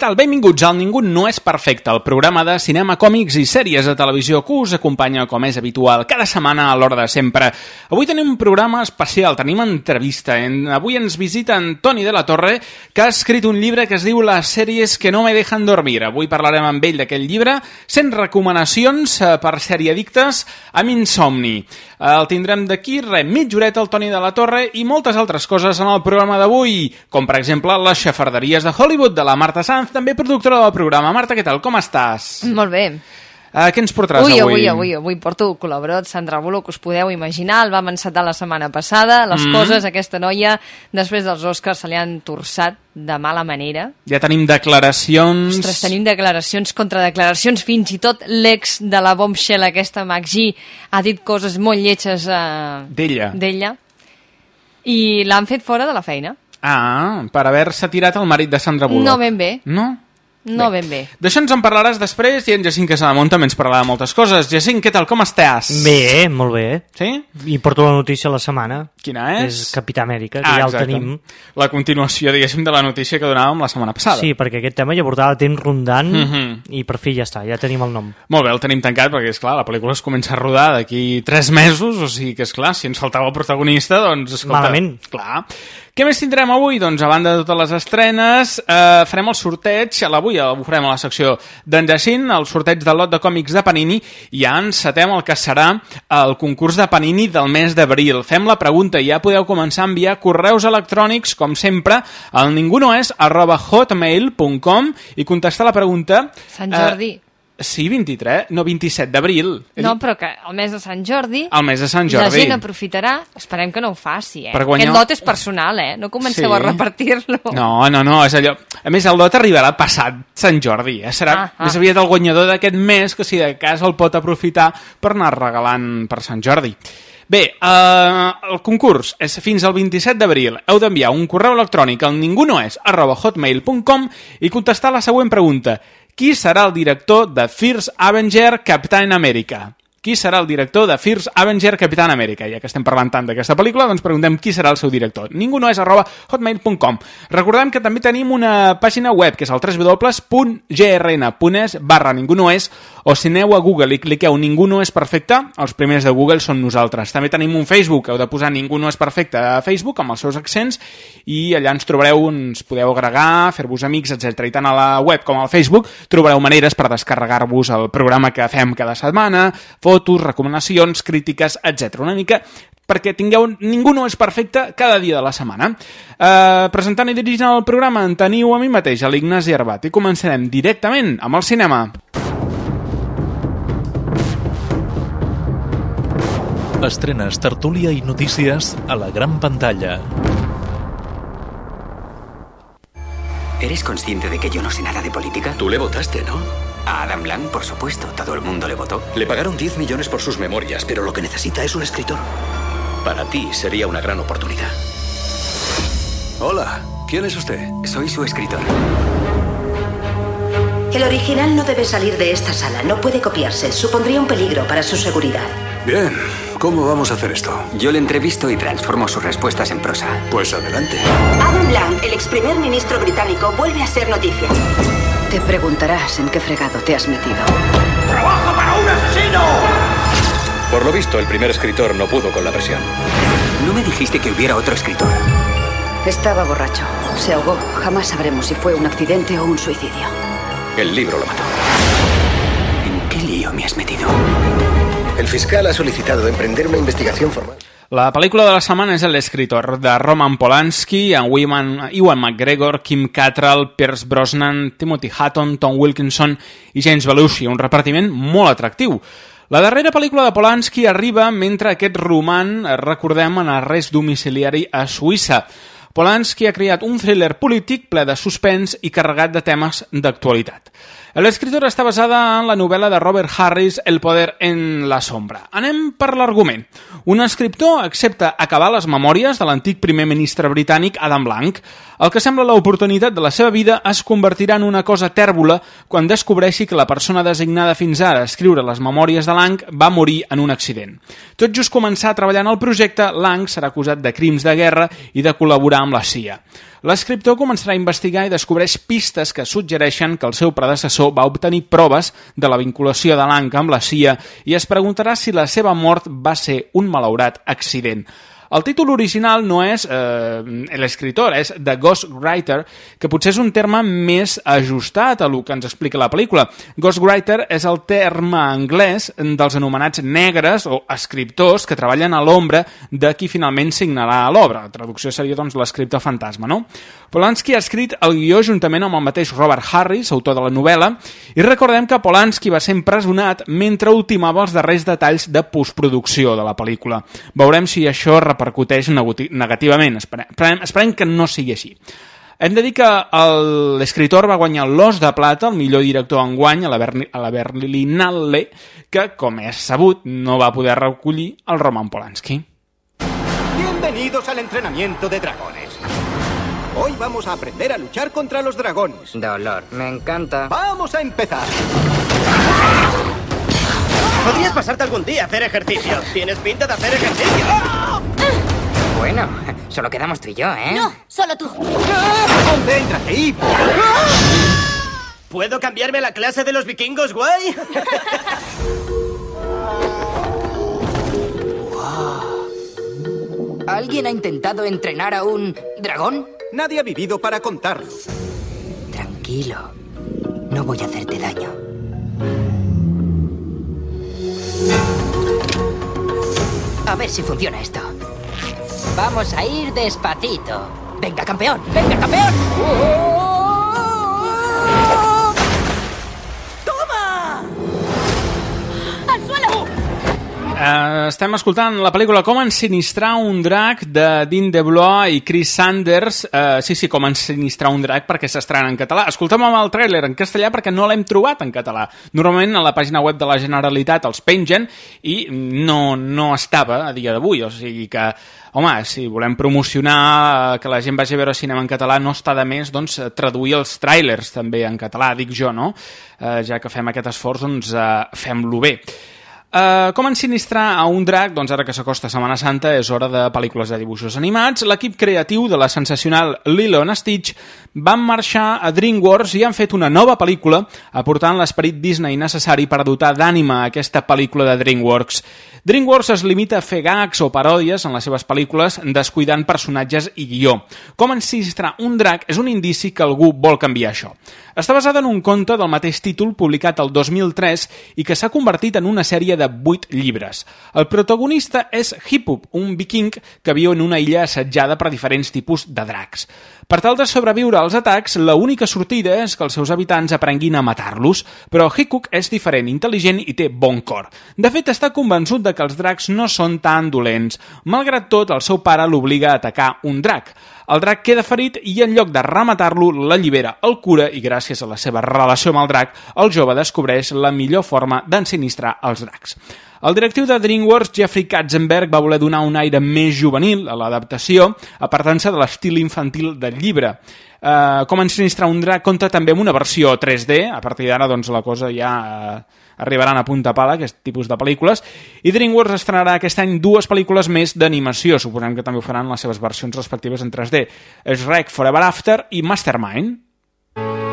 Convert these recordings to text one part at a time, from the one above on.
Tal? Benvinguts al Ningú no és perfecte, el programa de cinema, còmics i sèries de televisió que us acompanya, com és habitual, cada setmana a l'hora de sempre. Avui tenim un programa especial, tenim entrevista. Avui ens visita Antoni de la Torre, que ha escrit un llibre que es diu Les sèries que no me dejan dormir. Avui parlarem amb ell d'aquest llibre, 100 recomanacions eh, per seriadictes amb insomni. El tindrem d'aquí, res, mitja horeta el Toni de la Torre i moltes altres coses en el programa d'avui, com per exemple les xafarderies de Hollywood de la Marta Sanz, també productora del programa. Marta, què tal? Com estàs? Molt bé. Uh, què ens portaràs Ui, avui? avui, avui, avui porto col·laborat Sandra Bullock, us podeu imaginar, el vam encetar la setmana passada, les Mm. coses, aquesta noia, després dels Oscars se li han torçat de mala manera. Ja tenim declaracions... Ostres, tenim declaracions contra declaracions, fins i tot l'ex de la bombshell aquesta, McGee, ha dit coses molt lletges eh, D'ella. d'ella, i l'han fet fora de la feina. Ah, per haver-se tirat el marit de Sandra Bullock. No ben bé, No? no ben bé. D'això ens en parlaràs després i en Jacint Casademont també ens parlarà de moltes coses. Jacint, què tal? Com estàs? Bé, molt bé. Sí? I porto la notícia a la setmana. Quina és? És Capità Amèrica, que Ah, ja el exacte. tenim. La continuació, diguéssim, de la notícia que donàvem la setmana passada. Sí, perquè aquest tema ja portava temps rondant Mhm. i per fi ja està, ja tenim el nom. Molt bé, el tenim tancat perquè, és clar la pel·lícula es comença a rodar d'aquí tres mesos, o sigui que, és clar si ens faltava el protagonista, doncs, escolta... Malament. Clar. Què més tindrem avui? Doncs, a banda de totes les estrenes, eh, farem el sorteig, avui ho farem a la secció d'en Jacint, el sorteig del lot de còmics de Panini, i ja encetem el que serà el concurs de Panini del mes d'abril. Fem la pregunta i ja podeu començar a enviar correus electrònics, com sempre, al ningunoes arroba hotmail.com i contestar la pregunta... Sant eh, Jordi. Sí, 23, no 27 d'abril. No, però que el mes de Sant Jordi... El mes de Sant La Jordi. gent aprofitarà, esperem que no ho faci, eh? Per guanyar- Aquest lot és personal, eh? No comenceu Sí. a repartir-lo. No, no, no, és allò... A més, el lot arribarà passat Sant Jordi, eh? Serà Ah, ah. més aviat el guanyador d'aquest mes que si de cas el pot aprofitar per anar regalant per Sant Jordi. Bé, eh, el concurs és fins al 27 d'abril. Heu d'enviar un correu electrònic al ningunoes arroba hotmail.com i contestar la següent pregunta. Qui serà el director de First Avenger Captain America? Qui serà el director de First Avenger Capitán Amèrica? Ja que estem parlant tant d'aquesta pel·lícula, doncs preguntem qui serà el seu director. Ningú no és arroba hotmail.com. Recordem que també tenim una pàgina web, que és el www.grn.es barra ningú no és, o si aneu a Google i cliqueu Ningú no és perfecte, els primers de Google són nosaltres. També tenim un Facebook, heu de posar Ningú no és perfecte a Facebook, amb els seus accents, i allà ens trobareu, ens podeu agregar, fer-vos amics, etc. I tant a la web com al Facebook trobareu maneres per descarregar-vos el programa que fem cada setmana, recomanacions, crítiques, etc. Una mica perquè tingueu Ningú no és perfecte cada dia de la setmana. Uh, presentant i dirigint el programa en teniu a mi mateix, a l'Ignasi Arbat, i començarem directament amb el cinema. Estrenes, tertúlia i notícies a la gran pantalla. ¿Eres consciente de que yo no sé nada de política? Tú le votaste, ¿no? A Adam Blanc, por supuesto. Todo el mundo le votó. Le pagaron 10 millones por sus memorias, pero lo que necesita es un escritor. Para ti sería una gran oportunidad. Hola, ¿quién es usted? Soy su escritor. El original no debe salir de esta sala, no puede copiarse. Supondría un peligro para su seguridad. Bien, ¿cómo vamos a hacer esto? Yo le entrevisto y transformo sus respuestas en prosa. Pues adelante. Adam Blanc, el ex primer ministro británico, vuelve a ser noticia. Te preguntarás en qué fregado te has metido. Por lo visto, el primer escritor no pudo con la presión. ¿No me dijiste que hubiera otro escritor? Estaba borracho. Se ahogó. Jamás sabremos si fue un accidente o un suicidio. El libro lo mató. ¿En qué lío me has metido? El fiscal ha solicitado emprender una investigación formal. La pel·lícula de la setmana és l'escriptor de Roman Polanski, en Ewan, Ewan McGregor, Kim Cattrall, Pierce Brosnan, Timothy Hutton, Tom Wilkinson i James Belushi, un repartiment molt atractiu. La darrera pel·lícula de Polanski arriba mentre aquest roman, eh, recordem, en arrest domiciliari a Suïssa. Polanski ha creat un thriller polític ple de suspens i carregat de temes d'actualitat. L'escriptora està basada en la novel·la de Robert Harris El poder en la sombra. Anem per l'argument. Un escriptor accepta acabar les memòries de l'antic primer ministre britànic Adam Blanc. El que sembla l'oportunitat de la seva vida es convertirà en una cosa tèrbola quan descobreixi que la persona designada fins ara a escriure les memòries de Lang va morir en un accident. Tot just començar a treballar en el projecte, Lang serà acusat de crims de guerra i de col·laborar amb la CIA. L'escriptor començarà a investigar i descobreix pistes que suggereixen que el seu predecessor va obtenir proves de la vinculació de Lang amb la CIA i es preguntarà si la seva mort va ser un malaurat accident. El títol original no és eh, l'escriptor, és The Ghostwriter, que potser és un terme més ajustat a el que ens explica la pel·lícula. Ghostwriter és el terme anglès dels anomenats negres o escriptors que treballen a l'ombra de qui finalment signarà l'obra. La traducció seria doncs l'escriptor fantasma, no? Polanski ha escrit el guió juntament amb el mateix Robert Harris, autor de la novel·la, i recordem que Polanski va ser empresonat mentre ultimava els darrers detalls de postproducció de la pel·lícula. Veurem si això repercuteix negativament. Esperem, esperem que no sigui així. Hem de dir que l'escriptor va guanyar l'Os de Plata, el millor director en guany, a la, Berni, a la Berlinale, que, com és sabut, no va poder recollir el Roman Polanski. Bienvenidos al entrenamiento de dragones. Hoy vamos a aprender a luchar contra los dragones. Dolor, me encanta. ¡Vamos a empezar! Podrías pasarte algún día a hacer ejercicio. Tienes pinta de hacer ejercicio. Bueno, solo quedamos tú y yo, ¿eh? No, solo tú. ¡Concéntrate y... ¿Puedo cambiarme a la clase de los vikingos, guay? ¿Alguien ha intentado entrenar a un dragón? Nadie ha vivido para contarlo. Tranquilo. No voy a hacerte daño. A ver si funciona esto. Vamos a ir despacito. Venga, campeón. Venga, campeón. ¡Toma! Uh, estem escoltant la pel·lícula Com ensinistrar un drac de Dean DeBlois i Chris Sanders. Uh, sí, sí, Com ensinistrar un drac perquè s'estrena en català. Escoltem amb el tràiler en castellà perquè no l'hem trobat en català. Normalment a la pàgina web de la Generalitat els pengen i no, no estava a dia d'avui. O sigui que, home, si volem promocionar eh, que la gent vagi a veure cinema en català no està de més doncs, traduir els tràilers també en català, dic jo, no? Uh, ja que fem aquest esforç, doncs uh, fem-lo bé. Uh, com ensinistrar a un drac? Doncs ara que s'acosta Setmana Santa és hora de pel·lícules de dibuixos animats. L'equip creatiu de la sensacional Lilo and Stitch van marxar a DreamWorks i han fet una nova pel·lícula aportant l'esperit Disney necessari per dotar d'ànima a aquesta pel·lícula de DreamWorks. DreamWorks es limita a fer gags o paròdies en les seves pel·lícules descuidant personatges i guió. Com ensinistrar un drac és un indici que algú vol canviar això. Està basada en un conte del mateix títol publicat el 2003 i que s'ha convertit en una sèrie de 8 llibres. El protagonista és Hippup, un viking que viu en una illa assetjada per diferents tipus de dracs. Per tal de sobreviure als atacs, la única sortida és que els seus habitants aprenguin a matar-los, però Hikuk és diferent, intel·ligent i té bon cor. De fet, està convençut de que els dracs no són tan dolents. Malgrat tot, el seu pare l'obliga a atacar un drac. El drac queda ferit i en lloc de rematar-lo, l'allibera el cura i gràcies a la seva relació amb el drac, el jove descobreix la millor forma d'ensinistrar els dracs. El directiu de DreamWorks, Jeffrey Katzenberg, va voler donar un aire més juvenil a l'adaptació, apartant-se de l'estil infantil del llibre. Uh, com ensinistrar un drac compta també amb una versió 3D, a partir d'ara doncs, la cosa ja uh, arribaran a punta pala, aquest tipus de pel·lícules, i DreamWorks estrenarà aquest any dues pel·lícules més d'animació, suposem que també ho faran les seves versions respectives en 3D, Shrek Forever After i Mastermind. place,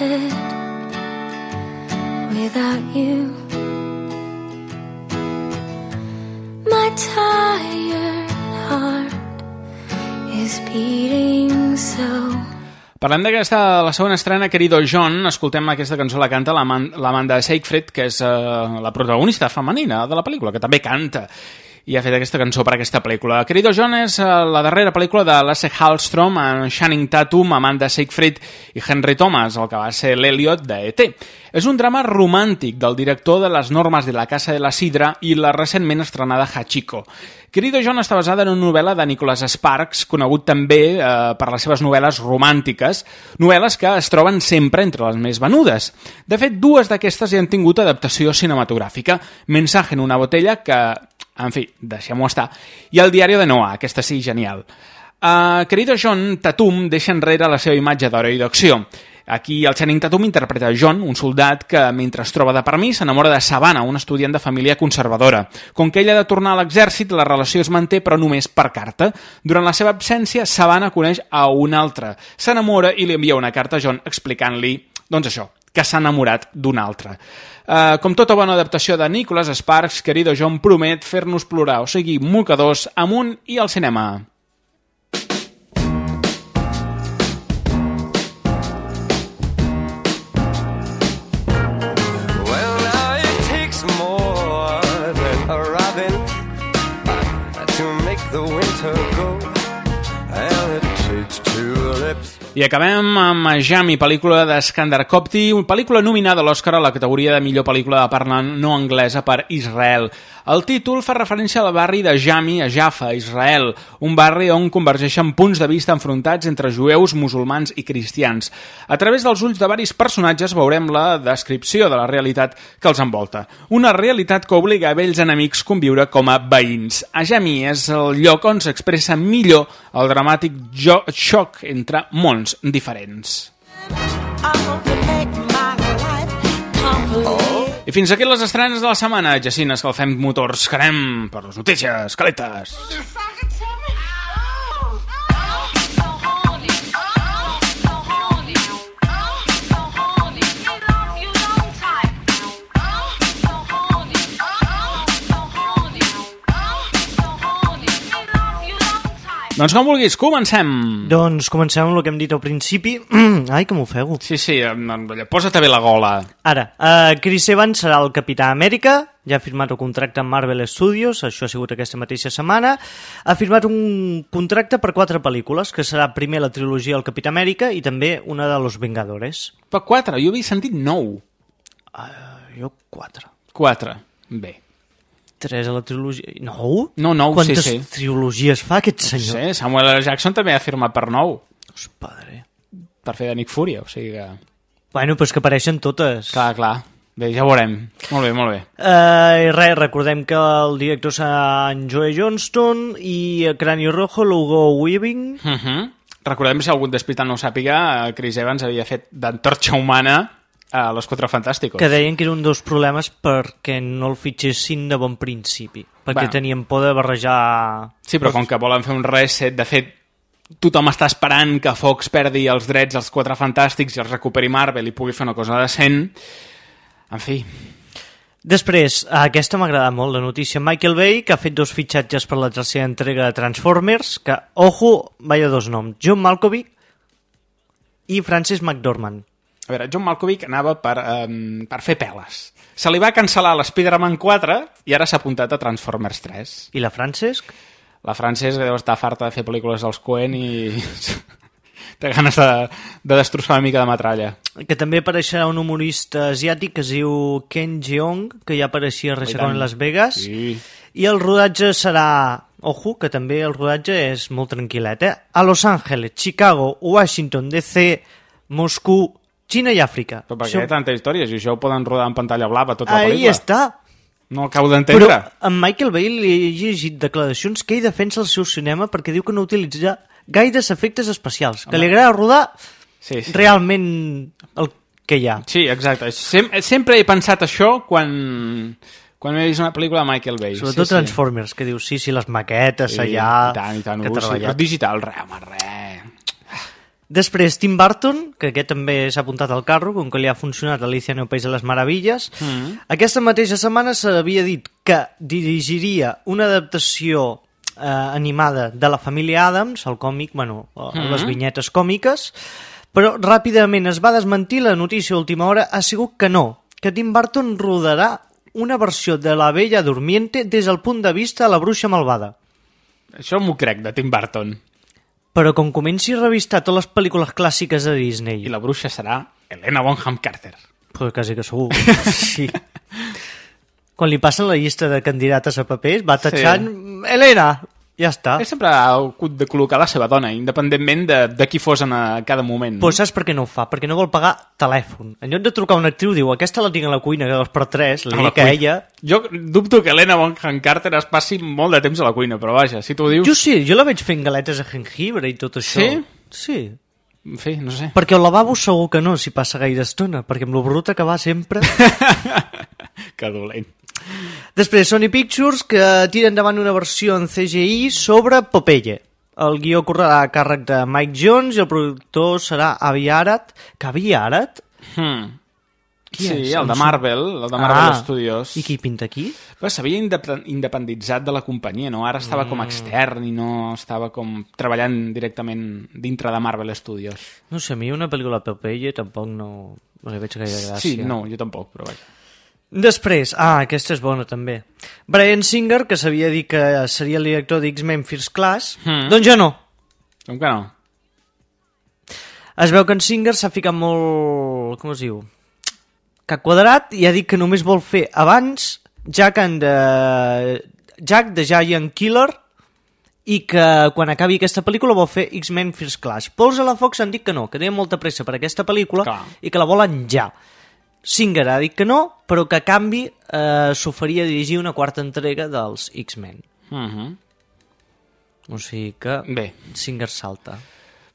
haunted without you. My tired heart is beating so. Parlem d'aquesta, la segona estrena, Querido John, escoltem aquesta cançó, la canta l'Amanda Seyfried, que és uh, la protagonista femenina de la pel·lícula, que també canta i ha fet aquesta cançó per aquesta pel·lícula. Querido John és uh, la darrera pel·lícula de Lasse Hallström amb Channing Tatum, Amanda Seyfried i Henry Thomas, el que va ser l'Eliot de E.T. És un drama romàntic del director de Les normes de la Casa de la Sidra i la recentment estrenada Hachiko. Querido John està basada en una novel·la de Nicholas Sparks, conegut també eh, per les seves novel·les romàntiques, novel·les que es troben sempre entre les més venudes. De fet, dues d'aquestes hi han tingut adaptació cinematogràfica. Mensaje en una botella, que, en fi, deixem-ho estar, i El diari de Noah, aquesta sí, genial. Uh, querido John Tatum deixa enrere la seva imatge d'hora i d'acció. Aquí el Channing Tatum interpreta John, un soldat que, mentre es troba de permís, s'enamora de Savannah, un estudiant de família conservadora. Com que ella ha de tornar a l'exèrcit, la relació es manté, però només per carta. Durant la seva absència, Savannah coneix a un altre. S'enamora i li envia una carta a John explicant-li, doncs això, que s'ha enamorat d'un altre. Uh, com tota bona adaptació de Nicholas Sparks, querido John promet fer-nos plorar, o sigui, mocadors, amunt i al cinema. I acabem amb Jami, pel·lícula d'Skandar Kopti, una pel·lícula nominada a l'Oscar a la categoria de millor pel·lícula de parla no anglesa per Israel. El títol fa referència al barri de Jami, a Jaffa, Israel, un barri on convergeixen punts de vista enfrontats entre jueus, musulmans i cristians. A través dels ulls de varis personatges veurem la descripció de la realitat que els envolta. Una realitat que obliga a vells enemics conviure com a veïns. A Jami és el lloc on s'expressa millor el dramàtic xoc entre mons diferents. I fins aquí les estrenes de la setmana. Jacint, escalfem motors, que anem per les notícies, caletes. Doncs com vulguis, comencem. Doncs comencem amb el que hem dit al principi. Ai, que m'ofego. Sí, sí, posa't bé la gola. Ara, uh, Chris Evans serà el Capità Amèrica, ja ha firmat el contracte amb Marvel Studios, això ha sigut aquesta mateixa setmana. Ha firmat un contracte per quatre pel·lícules, que serà primer la trilogia del Capità Amèrica i també una de Los Vengadores. Per quatre? Jo havia sentit nou. Uh, jo quatre. Quatre, bé. Tres a la trilogia... Nou? No, nou, Quantes sí, sí. trilogies fa aquest senyor? No sé, Samuel L. Jackson també ha firmat per nou. Os padre. Per fer de Nick Fury, o sigui que... Bueno, però és que apareixen totes. Clar, clar. Bé, ja ho veurem. Molt bé, molt bé. Uh, I res, recordem que el director serà en Joe Johnston i a Cráneo Rojo l'Hugo Weaving. Uh -huh. Recordem, si algú despistat no ho sàpiga, Chris Evans havia fet d'antorxa humana a Los Quatre Fantásticos. Que deien que era un dels problemes perquè no el fitxessin de bon principi, perquè bueno. tenien por de barrejar... Sí, però com que volen fer un reset, de fet, tothom està esperant que Fox perdi els drets als Quatre Fantàstics i els recuperi Marvel i pugui fer una cosa decent. En fi... Després, aquesta m'ha agradat molt, la notícia. Michael Bay, que ha fet dos fitxatges per la tercera entrega de Transformers, que, ojo, vaya dos noms, John Malkovich i Francis McDormand. A veure, John Malkovich anava per, um, per fer peles. Se li va cancel·lar l'Spider-Man 4 i ara s'ha apuntat a Transformers 3. I la Francesc? La Francesc deu estar farta de fer pel·lícules dels Coen i té ganes de, de destrossar una mica de metralla. Que també apareixerà un humorista asiàtic que es diu Ken Jeong, que ja apareixia a Reixacón en Las Vegas. Sí. I el rodatge serà Ojo, que també el rodatge és molt tranquil·let, eh? A Los Angeles, Chicago, Washington, DC, Moscou, Xina i Àfrica. Però per què això... hi ha tantes històries? I això ho poden rodar en pantalla blava tota la Ahí pel·lícula? està. No acabo d'entendre. Però en Michael Bay li he llegit declaracions que ell defensa el seu cinema perquè diu que no utilitza gaires efectes especials, que Home. li agrada rodar sí, sí. realment el que hi ha. Sí, exacte. Sem sempre he pensat això quan, quan he vist una pel·lícula de Michael Bay. Sobretot sí, Transformers, que diu, sí, sí, les maquetes sí. allà... I tant, i tant. que Uh, sí, però digital, res, home, res. Després, Tim Burton, que aquest també s'ha apuntat al carro, com que li ha funcionat Alicia en el País de les Meravilles. Mm. Aquesta mateixa setmana s'havia dit que dirigiria una adaptació eh, animada de la família Adams, el còmic, bueno, mm. les vinyetes còmiques, però ràpidament es va desmentir la notícia a última hora, ha sigut que no, que Tim Burton rodarà una versió de La Bella Durmiente des del punt de vista de la bruixa malvada. Això m'ho crec, de Tim Burton. Però com comenci a revistar totes les pel·lícules clàssiques de Disney... I la bruixa serà Helena Bonham Carter. Pues quasi que segur. sí. Quan li passen la llista de candidates a papers, va tachant... Sí. Helena! Ja està. Ell sempre ha hagut de col·locar la seva dona, independentment de, de qui fos en a cada moment. Pues saps per què no ho fa? Perquè no vol pagar telèfon. En lloc de trucar a una actriu, diu, aquesta la tinc a la cuina, que dos per tres, li dic a ella... Jo dubto que Helena Bonham Carter es passi molt de temps a la cuina, però vaja, si tu dius... Jo sí, jo la veig fent galetes a jengibre i tot això. Sí? Sí. En fi, no sé. Perquè al lavabo segur que no, si passa gaire estona, perquè amb lo bruta que va sempre... que dolent. Després, Sony Pictures, que tira endavant una versió en CGI sobre Popeye. El guió correrà a càrrec de Mike Jones i el productor serà Avi Arad. Que Avi Arad? Hmm. Qui sí, és? el de Marvel, el de Marvel Ah, Studios. I qui pinta aquí? S'havia indep- independitzat de la companyia, no? Ara estava com extern i no estava com treballant directament dintre de Marvel Studios. No sé, a mi una pel·lícula Popeye tampoc no, no li veig gaire gràcia. Sí, no, jo tampoc, però vaja. Després, ah, aquesta és bona també. Brian Singer, que s'havia dit que seria el director d'X-Men First Class, Mm. doncs ja no. Com que no? Es veu que en Singer s'ha ficat molt... com es diu? Que quadrat i ha dit que només vol fer abans Jack and the... Jack the Giant Killer i que quan acabi aquesta pel·lícula vol fer X-Men First Class. Pols a la Fox han dit que no, que tenen molta pressa per aquesta pel·lícula Clar. i que la volen ja. Singer ha dit que no, però que a canvi eh, s'oferia dirigir una quarta entrega dels X-Men. Uh -huh. O sigui que Bé. Singer salta.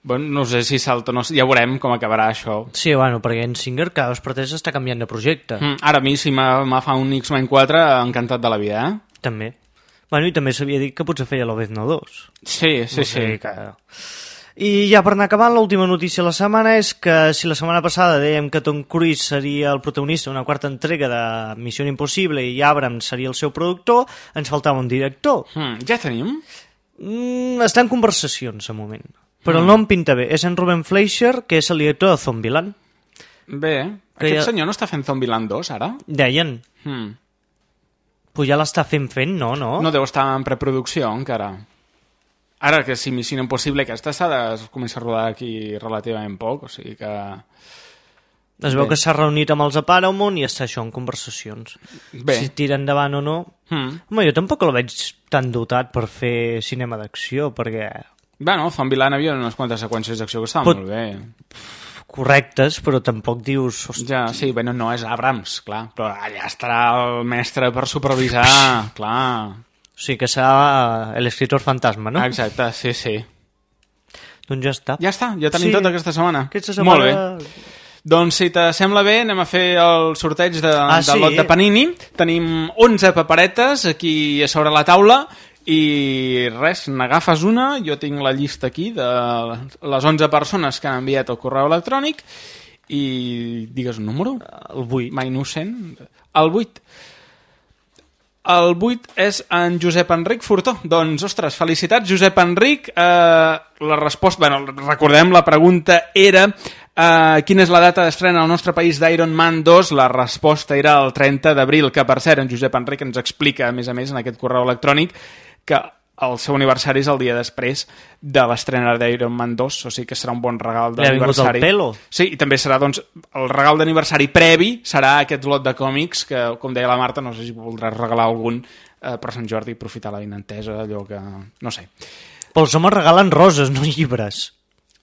Bueno, no sé si salta, no, sé, ja veurem com acabarà això. Sí, bueno, perquè en Singer cada dos per tres està canviant de projecte. Mm, ara a mi, si me, me fa un X-Men 4, encantat de la vida, eh? També. Bueno, i també s'havia dit que potser feia l'Obezno 2. Sí, sí, O sí. sigui Que... I ja per anar acabant, l'última notícia de la setmana és que si la setmana passada dèiem que Tom Cruise seria el protagonista d'una quarta entrega de Missió Impossible i Abrams seria el seu productor, ens faltava un director. Mm, ja tenim? Mm, està en conversacions, de moment. Però Mm. el nom pinta bé. És en Ruben Fleischer, que és el director de Zombieland. Bé, Que aquest ja- senyor no està fent Zombieland 2, ara? Deien, Mm. pues ja l'està fent fent, no? No, No deu estar en preproducció encara. Ara que si Missió Impossible aquesta s'ha de es comença a rodar aquí relativament poc, o sigui que... Es veu Bé. que s'ha reunit amb els de Paramount i està això en conversacions. Bé. Si tira endavant o no... Mm. Home, jo tampoc el veig tan dotat per fer cinema d'acció, perquè Bueno, Zombieland havia unes quantes seqüències d'acció que estaven Pot- molt bé. correctes, però tampoc dius... Hosti, Ja, sí, bueno, no és Abrams, clar, però allà estarà el mestre per supervisar, clar. O sigui que serà l'escriptor fantasma, no? Exacte, sí, sí. Doncs ja està. Ja està, ja tenim Sí. tot aquesta setmana. Aquesta setmana... Molt bé. Doncs si t'assembla bé, anem a fer el sorteig de, Ah, del sí? lot de Panini. Tenim 11 paperetes aquí a sobre la taula i res, n'agafes una, jo tinc la llista aquí de les 11 persones que han enviat el correu electrònic i digues un número. El 8. Mai innocent. El 8. El 8 és en Josep Enric Furtó. Doncs, ostres, felicitats, Josep Enric. Eh, la resposta... Bueno, recordem, la pregunta era eh, quina és la data d'estrena al nostre país d'Iron Man 2. La resposta era el 30 d'abril, que per cert, en Josep Enric ens explica, a més a més, en aquest correu electrònic, que el seu aniversari és el dia després de l'estrena d'Iron Man 2, o sigui que serà un bon regal Li ha vingut d'aniversari. el pelo. Sí, i també serà, doncs, el regal d'aniversari previ serà aquest lot de còmics que, com deia la Marta, no sé si voldràs regalar algun eh, per Sant Jordi i aprofitar la vinentesa, allò que... no sé. Però els homes regalen roses, no llibres.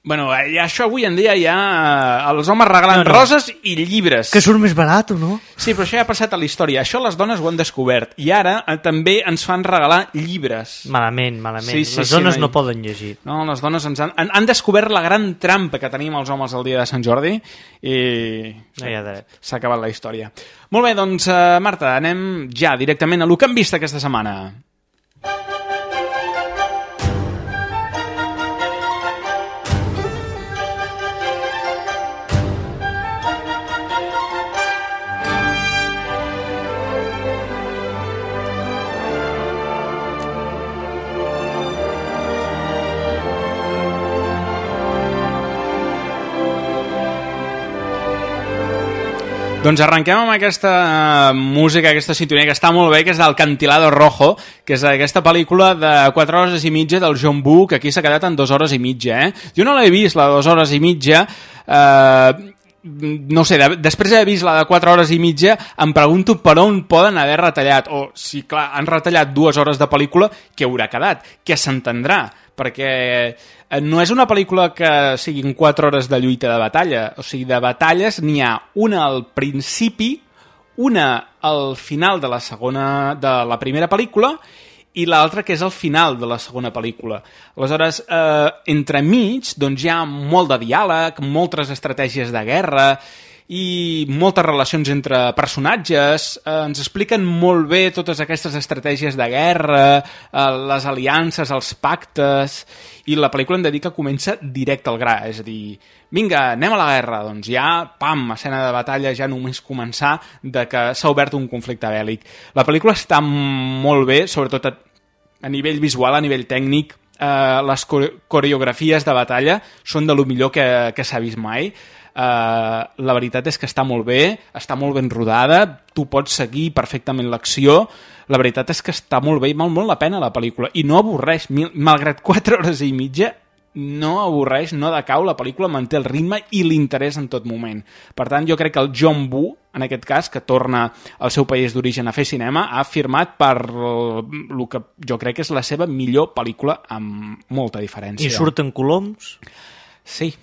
Bueno, eh, això avui en dia ja... eh, Els homes regalen No, no. roses i llibres. Que surt més barat, o no? Sí, però això ja ha passat a la història. Això les dones ho han descobert. I ara eh, també ens fan regalar llibres. Malament, malament. Sí, sí, Les sí, dones noi. no poden llegir. No, les dones ens han, han, han descobert la gran trampa que tenim els homes el dia de Sant Jordi i No hi ha dret. s'ha acabat la història. Molt bé, doncs, uh, Marta, anem ja directament a lo que hem vist aquesta setmana. Doncs arrenquem amb aquesta eh, música, aquesta sintonia que està molt bé, que és del Cantilado Rojo, que és aquesta pel·lícula de 4 hores i mitja del John Woo, que aquí s'ha quedat en 2 hores i mitja, eh? Jo no l'he vist, la de 2 hores i mitja, eh, no sé, de, després d'haver vist la de 4 hores i mitja, em pregunto per on poden haver retallat, o si, clar, han retallat dues hores de pel·lícula, què haurà quedat? Què s'entendrà? Perquè no és una pel·lícula que siguin 4 hores de lluita de batalla, o sigui, de batalles n'hi ha una al principi, una al final de la segona de la primera pel·lícula i l'altra que és el final de la segona pel·lícula. Aleshores, eh, entremig, doncs hi ha molt de diàleg, moltes estratègies de guerra i moltes relacions entre personatges, eh, ens expliquen molt bé totes aquestes estratègies de guerra, eh, les aliances, els pactes, i la pel·lícula hem de dir que comença directe al gra, és a dir, vinga, anem a la guerra, doncs ja, pam, escena de batalla, ja només començar de que s'ha obert un conflicte bèl·lic. La pel·lícula està molt bé, sobretot a, a nivell visual, a nivell tècnic, eh, les coreografies de batalla són de lo millor que, que s'ha vist mai, Uh, la veritat és que està molt bé, està molt ben rodada, tu pots seguir perfectament l'acció, la veritat és que està molt bé i val molt la pena la pel·lícula, i no avorreix, malgrat 4 hores i mitja, no avorreix, no decau, la pel·lícula manté el ritme i l'interès en tot moment. Per tant, jo crec que el John Woo, en aquest cas, que torna al seu país d'origen a fer cinema, ha firmat per el que jo crec que és la seva millor pel·lícula amb molta diferència. I surten coloms? Sí,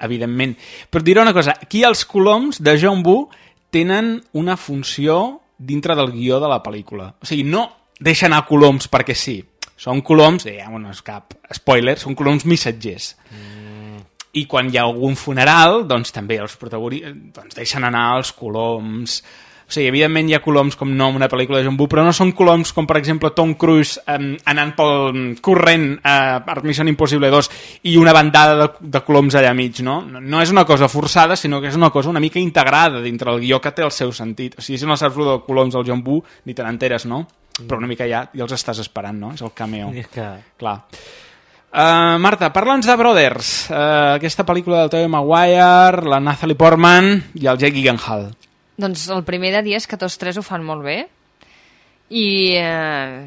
evidentment. Però diré una cosa, aquí els coloms de John Woo tenen una funció dintre del guió de la pel·lícula. O sigui, no deixa anar coloms perquè sí. Són coloms, eh, bueno, és cap spoiler, són coloms missatgers. Mm. I quan hi ha algun funeral, doncs també els protagonistes doncs deixen anar els coloms, o sigui, evidentment hi ha coloms com no en una pel·lícula de John Woo, però no són coloms com, per exemple, Tom Cruise eh, anant pel corrent eh, per Mission Impossible 2 i una bandada de, de coloms allà mig, no? No és una cosa forçada, sinó que és una cosa una mica integrada dintre el guió que té el seu sentit. O sigui, si no saps el de coloms del John Woo, ni te n'enteres, no? Mm. Però una mica ja, i els estàs esperant, no? És el cameo. És que... Clar. Uh, Marta, parla'ns de Brothers, uh, aquesta pel·lícula del Tobey Maguire, la Nathalie Portman i el Jake Gyllenhaal. Doncs el primer de dir és que tots tres ho fan molt bé i eh,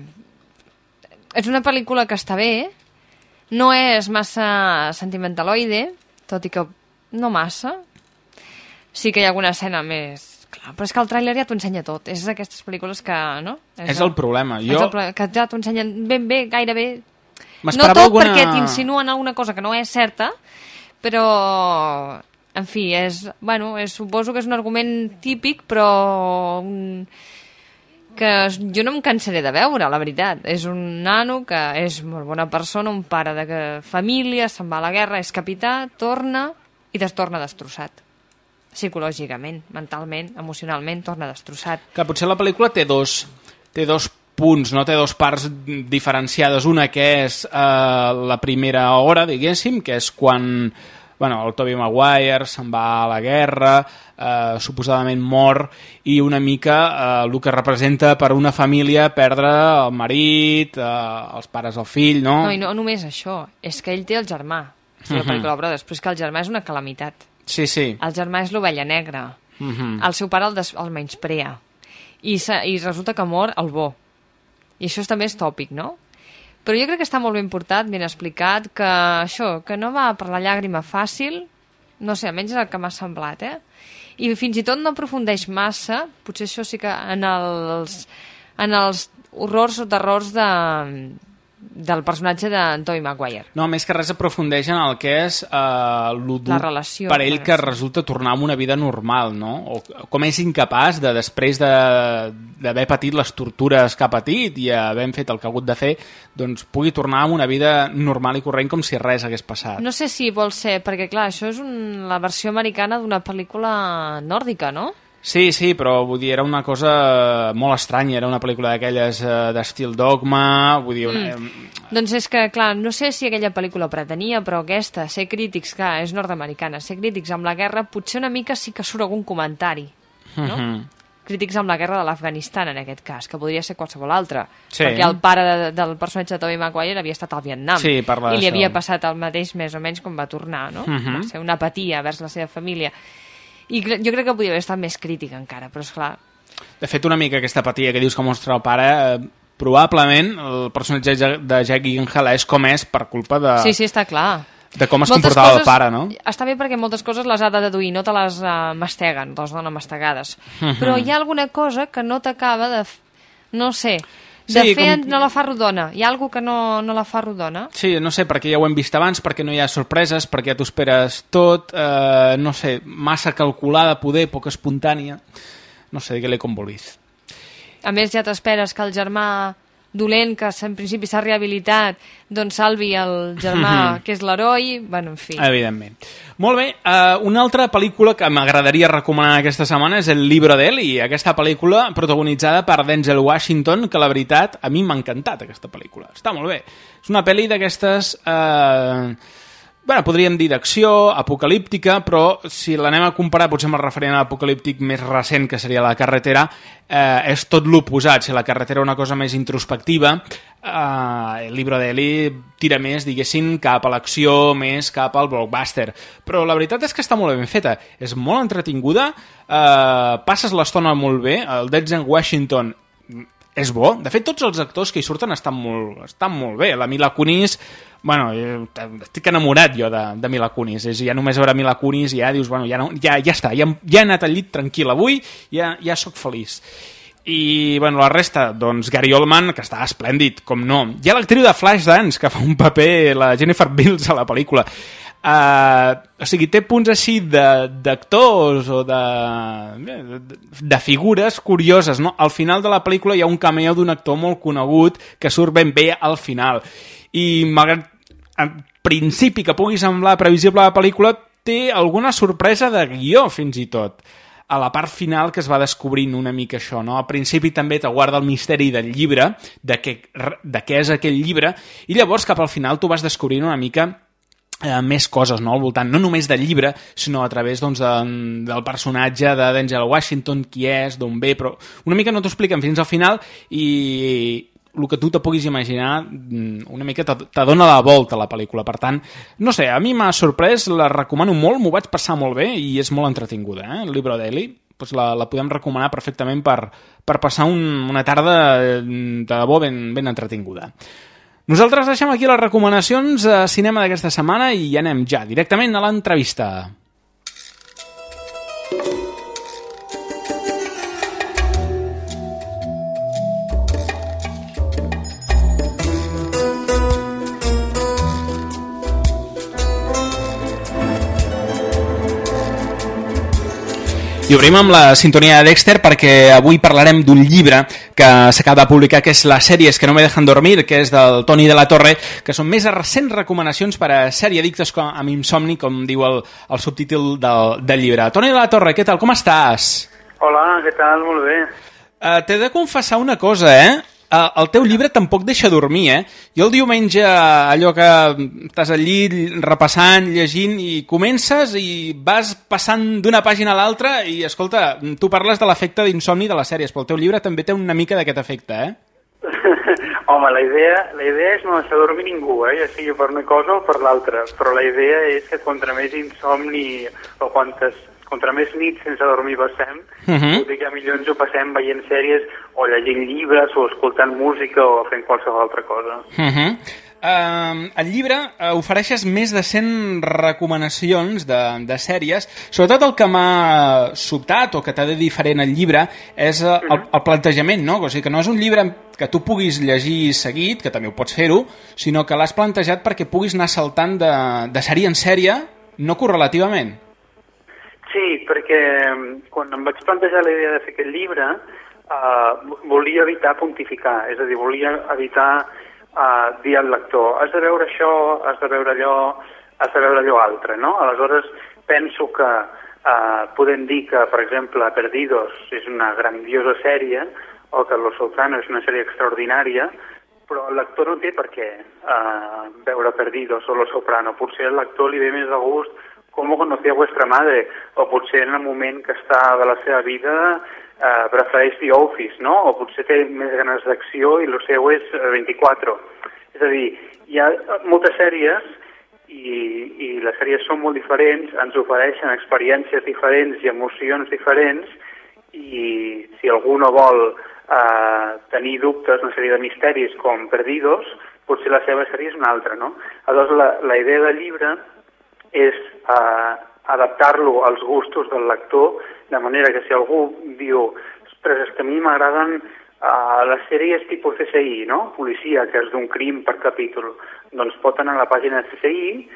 és una pel·lícula que està bé, no és massa sentimentaloide, tot i que no massa. Sí que hi ha alguna escena més... Clar, però és que el tràiler ja t'ho ensenya tot. És d'aquestes pel·lícules que... No? És, és el, el problema. Jo... El problema, que ja t'ho ensenyen ben bé, gairebé... No tot alguna... perquè t'insinuen alguna cosa que no és certa, però en fi, és, bueno, és, suposo que és un argument típic, però un, que jo no em cansaré de veure, la veritat. És un nano que és molt bona persona, un pare de família, se'n va a la guerra, és capità, torna i es torna destrossat. Psicològicament, mentalment, emocionalment, torna destrossat. Que potser la pel·lícula té dos, té dos punts, no té dos parts diferenciades. Una que és eh, la primera hora, diguéssim, que és quan bueno, el Tobey Maguire se'n va a la guerra, eh, suposadament mor, i una mica eh, el que representa per una família perdre el marit, eh, els pares, el fill, no? No, i no només això, és que ell té el germà, o sigui, uh -huh. però després que el germà és una calamitat. Sí, sí. El germà és l'ovella negra. Uh -huh. El seu pare el, des, el menysprea. I, I resulta que mor el bo. I això també és tòpic, no? Però jo crec que està molt ben portat, ben explicat, que això, que no va per la llàgrima fàcil, no sé, almenys és el que m'ha semblat, eh? I fins i tot no aprofundeix massa, potser això sí que en els, en els horrors o terrors de, del personatge d'Antoni Maguire. No, més que res aprofundeix en el que és eh, dur relació, per ell que resulta tornar a una vida normal, no? O com és incapaç de, després d'haver de, patit les tortures que ha patit i haver fet el que ha hagut de fer, doncs pugui tornar a una vida normal i corrent com si res hagués passat. No sé si vol ser, perquè clar, això és un, la versió americana d'una pel·lícula nòrdica, no? Sí, sí, però vull dir, era una cosa molt estranya, era una pel·lícula d'aquelles eh, d'estil dogma, vull dir... Una... Mm. Doncs és que, clar, no sé si aquella pel·lícula pretenia, però aquesta, ser crítics, clar, és nord-americana, ser crítics amb la guerra, potser una mica sí que surt algun comentari, no? Mm -hmm. Crítics amb la guerra de l'Afganistan, en aquest cas, que podria ser qualsevol altre, sí. perquè el pare de, del personatge de Tobey Maguire havia estat al Vietnam, sí, i li havia passat el mateix més o menys quan va tornar, no? Mm -hmm. Va ser una apatia vers la seva família I jo crec que podria haver estat més crítica encara, però és clar, De fet, una mica aquesta patia que dius que mostra el pare, eh, probablement el personatge de- Jack Gyllenhaal és com és per culpa de, sí, sí, està clar. de com es Moltes comportava coses- el pare, no? Està bé perquè moltes coses les ha de deduir, no te les uh, masteguen, te les donen mastegades. Mhm. Però hi ha alguna cosa que no t'acaba de... No sé, de Sí, fer com- no la fa rodona. Hi ha alguna que no, no la fa rodona? Sí, no sé, perquè ja ho hem vist abans, perquè no hi ha sorpreses, perquè ja t'ho esperes tot, eh, no sé, massa calculada, poder, poc espontània... No sé, digue-li com vulguis. A més, ja t'esperes que el germà dolent, que en principi s'ha rehabilitat, doncs salvi el germà, Mhm. que és l'heroi... Bueno, en fi. Evidentment. Molt bé, uh, una altra pel·lícula que m'agradaria recomanar aquesta setmana és El libro d'Eli, aquesta pel·lícula protagonitzada per Denzel Washington, que la veritat, a mi m'ha encantat aquesta pel·lícula. Està molt bé. És una pel·li d'aquestes... Uh, bueno, podríem dir d'acció, apocalíptica, però si l'anem a comparar potser amb el referent apocalíptic més recent, que seria la carretera, eh, és tot l'oposat. Si la carretera una cosa més introspectiva, eh, el llibre d'Eli tira més, diguéssim, cap a l'acció, més cap al blockbuster. Però la veritat és que està molt ben feta. És molt entretinguda, eh, passes l'estona molt bé, el Denzel Washington és bo. De fet, tots els actors que hi surten estan molt, estan molt bé. La Mila Kunis, bueno, eh, estic enamorat jo de, de Mila Kunis. És, ja només veure Mila Kunis ja dius, bueno, ja, no, ja, ja està, ja, ja he anat al llit tranquil avui, ja, ja sóc feliç. I, bueno, la resta, doncs, Gary Oldman, que està esplèndid, com no. Hi ha l'actriu de Flashdance, que fa un paper, la Jennifer Bills, a la pel·lícula. Uh, o sigui, té punts així d'actors o de, de, de figures curioses, no? Al final de la pel·lícula hi ha un cameo d'un actor molt conegut que surt ben bé al final. I malgrat en principi que pugui semblar previsible la pel·lícula, té alguna sorpresa de guió, fins i tot a la part final que es va descobrint una mica això, no? Al principi també te guarda el misteri del llibre, de què, de què és aquell llibre, i llavors cap al final tu vas descobrint una mica eh, més coses no? al voltant, no només del llibre, sinó a través doncs, de, del personatge Denzel Washington, qui és, d'on ve, però una mica no t'ho expliquen fins al final i el que tu te puguis imaginar mm, una mica te, te dona la volta la pel·lícula. Per tant, no sé, a mi m'ha sorprès, la recomano molt, m'ho vaig passar molt bé i és molt entretinguda, eh? el llibre d'Eli. Pues la, la podem recomanar perfectament per, per passar un, una tarda eh, de debò ben, ben entretinguda. Nosaltres deixem aquí les recomanacions a cinema d'aquesta setmana i anem ja directament a l'entrevista. I obrim amb la sintonia de Dexter perquè avui parlarem d'un llibre que s'acaba de publicar, que és La sèries que no me dejan dormir, que és del Toni de la Torre, que són més recents recomanacions per a sèrie addictes com, amb insomni, com diu el, el subtítol del, del llibre. Toni de la Torre, què tal? Com estàs? Hola, què tal? Molt bé. Uh, T'he de confessar una cosa, eh? Uh, el teu llibre tampoc deixa dormir, eh? Jo el diumenge, allò que estàs al llit repassant, llegint, i comences i vas passant d'una pàgina a l'altra i, escolta, tu parles de l'efecte d'insomni de les sèries, però el teu llibre també té una mica d'aquest efecte, eh? Home, la idea, la idea és no deixar dormir ningú, eh? ja sigui per una cosa o per l'altra, però la idea és que contra més insomni o quantes, contra més nits sense dormir passem, uh Mhm. -huh. dir que millor ens ho passem veient sèries o llegint llibres o escoltant música o fent qualsevol altra cosa. Uh -huh. Uh, el llibre uh, ofereixes més de 100 recomanacions de, de sèries. Sobretot el que m'ha sobtat o que t'ha de diferent el llibre és uh, el, el plantejament, no? O sigui, que no és un llibre que tu puguis llegir seguit, que també ho pots fer-ho, sinó que l'has plantejat perquè puguis anar saltant de, de sèrie en sèrie, no correlativament. Sí, perquè mm, quan em vaig plantejar la idea de fer aquest llibre uh, volia evitar pontificar, és a dir, volia evitar uh, dir al lector has de veure això, has de veure allò, has de veure allò altre, no? Aleshores penso que uh, podem dir que, per exemple, Perdidos és una grandiosa sèrie o que Los Soprano és una sèrie extraordinària, però el lector no té per què uh, veure Perdidos o Los Soprano. Potser al lector li ve més de gust com conocí a vuestra madre, o potser en el moment que està de la seva vida eh, prefereix The Office, no? O potser té més ganes d'acció i el seu és eh, 24. És a dir, hi ha moltes sèries i, i les sèries són molt diferents, ens ofereixen experiències diferents i emocions diferents i si algú no vol eh, tenir dubtes, una sèrie de misteris com Perdidos, potser la seva sèrie és una altra, no? Aleshores, la, la idea del llibre és eh, adaptar-lo als gustos del lector, de manera que si algú diu ostres, és que a mi m'agraden uh, les sèries tipus CSI, no? Policia, que és d'un crim per capítol. Doncs pot anar a la pàgina de CSI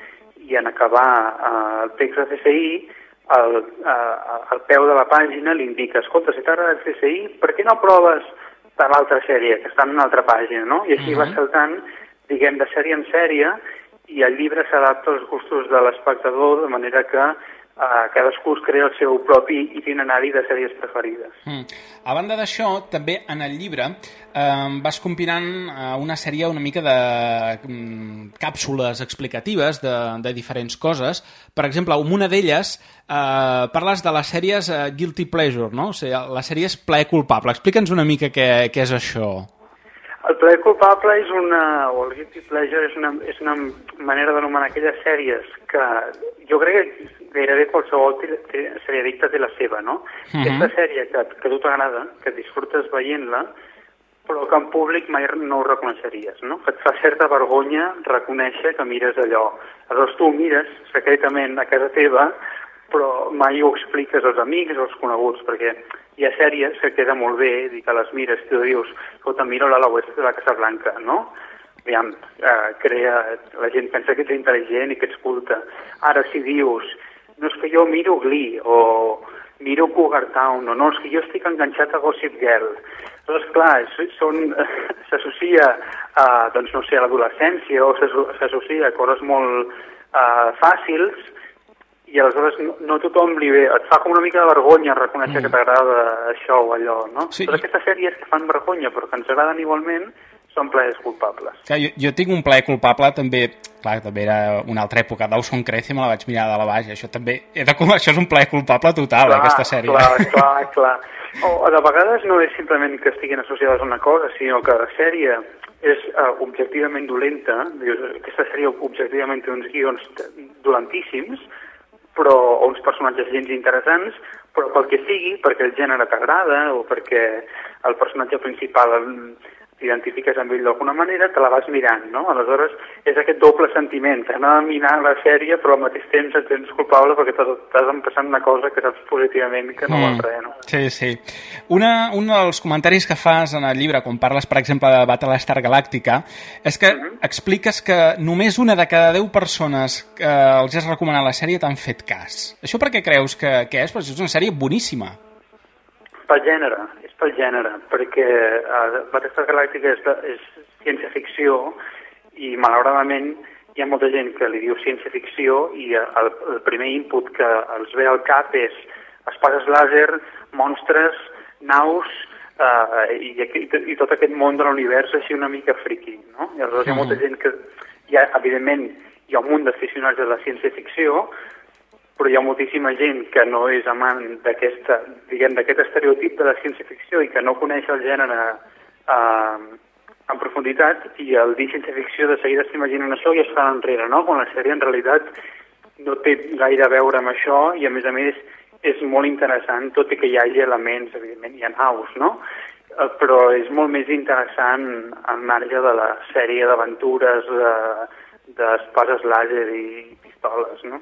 i en acabar uh, el text de CSI, al, uh, al peu de la pàgina li indica, escolta, si t'agrada el CSI, per què no proves per l'altra sèrie, que està en una altra pàgina, no? I així uh -huh. va saltant, diguem, de sèrie en sèrie, i el llibre s'adapta als gustos de l'espectador, de manera que eh, cadascú es crea el seu propi itinerari de sèries preferides. Mm. A banda d'això, també en el llibre eh, vas combinant eh, una sèrie una mica de mm, càpsules explicatives de, de diferents coses. Per exemple, en una d'elles eh, parles de les sèries eh, Guilty Pleasure, no? O sigui, la sèrie és plaer culpable. Explica'ns una mica què, què és això. El plaer culpable és una, o el guilty pleasure és una, és una manera d'anomenar aquelles sèries que jo crec que gairebé qualsevol seriadicte té la seva, no? Uh -huh. Aquesta sèrie que, que a tu t'agrada, que disfrutes veient-la, però que en públic mai no ho reconeixeries, no? Que et fa certa vergonya reconèixer que mires allò. Aleshores tu mires secretament a casa teva, però mai ho expliques als amics o als coneguts, perquè hi ha sèries que queda molt bé, dir que les mires tu dius, escolta, mira la oest de la Casa Blanca, no? Aviam, eh, crea, la gent pensa que ets intel·ligent i que ets culta. Ara, si dius, no és que jo miro Glee o miro Cougar Town o no, és que jo estic enganxat a Gossip Girl. Doncs clar, s'associa a, doncs no sé, a l'adolescència o s'associa a coses molt uh, fàcils i aleshores no, no tothom li ve, et fa com una mica de vergonya reconèixer mm. que t'agrada això o allò, no? Sí. Però aquestes sèries que fan vergonya però que ens agraden igualment són plaers culpables. Clar, jo, jo tinc un plaer culpable també, clar, també era una altra època, Dawson Crece me la vaig mirar de la baix, això també, era com, això és un plaer culpable total, clar, aquesta sèrie. Clar, clar, clar. O de vegades no és simplement que estiguin associades a una cosa, sinó que la sèrie és uh, objectivament dolenta, aquesta sèrie objectivament té uns guions dolentíssims, però uns personatges gens interessants, però pel que sigui, perquè el gènere t'agrada o perquè el personatge principal t'identifiques amb ell d'alguna manera, te la vas mirant, no? Aleshores, és aquest doble sentiment, anar a mirar la sèrie, però al mateix temps et tens culpable perquè t'estàs passant una cosa que saps positivament que no mm. val res, no? Sí, sí. Una, un dels comentaris que fas en el llibre, quan parles, per exemple, de Battlestar Galàctica, és que mm -hmm. expliques que només una de cada 10 persones que els has recomanat la sèrie t'han fet cas. Això per què creus que, que és? Perquè és una sèrie boníssima. Pel gènere, pel gènere, perquè uh, Battlestar Galàctica és, és ciència-ficció i malauradament hi ha molta gent que li diu ciència-ficció i el, el primer input que els ve al cap és espases làser, monstres, naus uh, i, i, i tot aquest món de l'univers així una mica friqui, no? I aleshores hi ha molta gent que, hi ha, evidentment, hi ha un munt d'aficionats de la ciència-ficció, però hi ha moltíssima gent que no és amant d'aquest estereotip de la ciència-ficció i que no coneix el gènere eh, en profunditat i el dir ciència-ficció de seguida s'imaginen això i es fa enrere, no? Quan la sèrie en realitat no té gaire a veure amb això i a més a més és molt interessant, tot i que hi hagi elements, evidentment, hi ha naus, no? Eh, però és molt més interessant al marge de la sèrie d'aventures, d'espases de, làser i pistoles, no?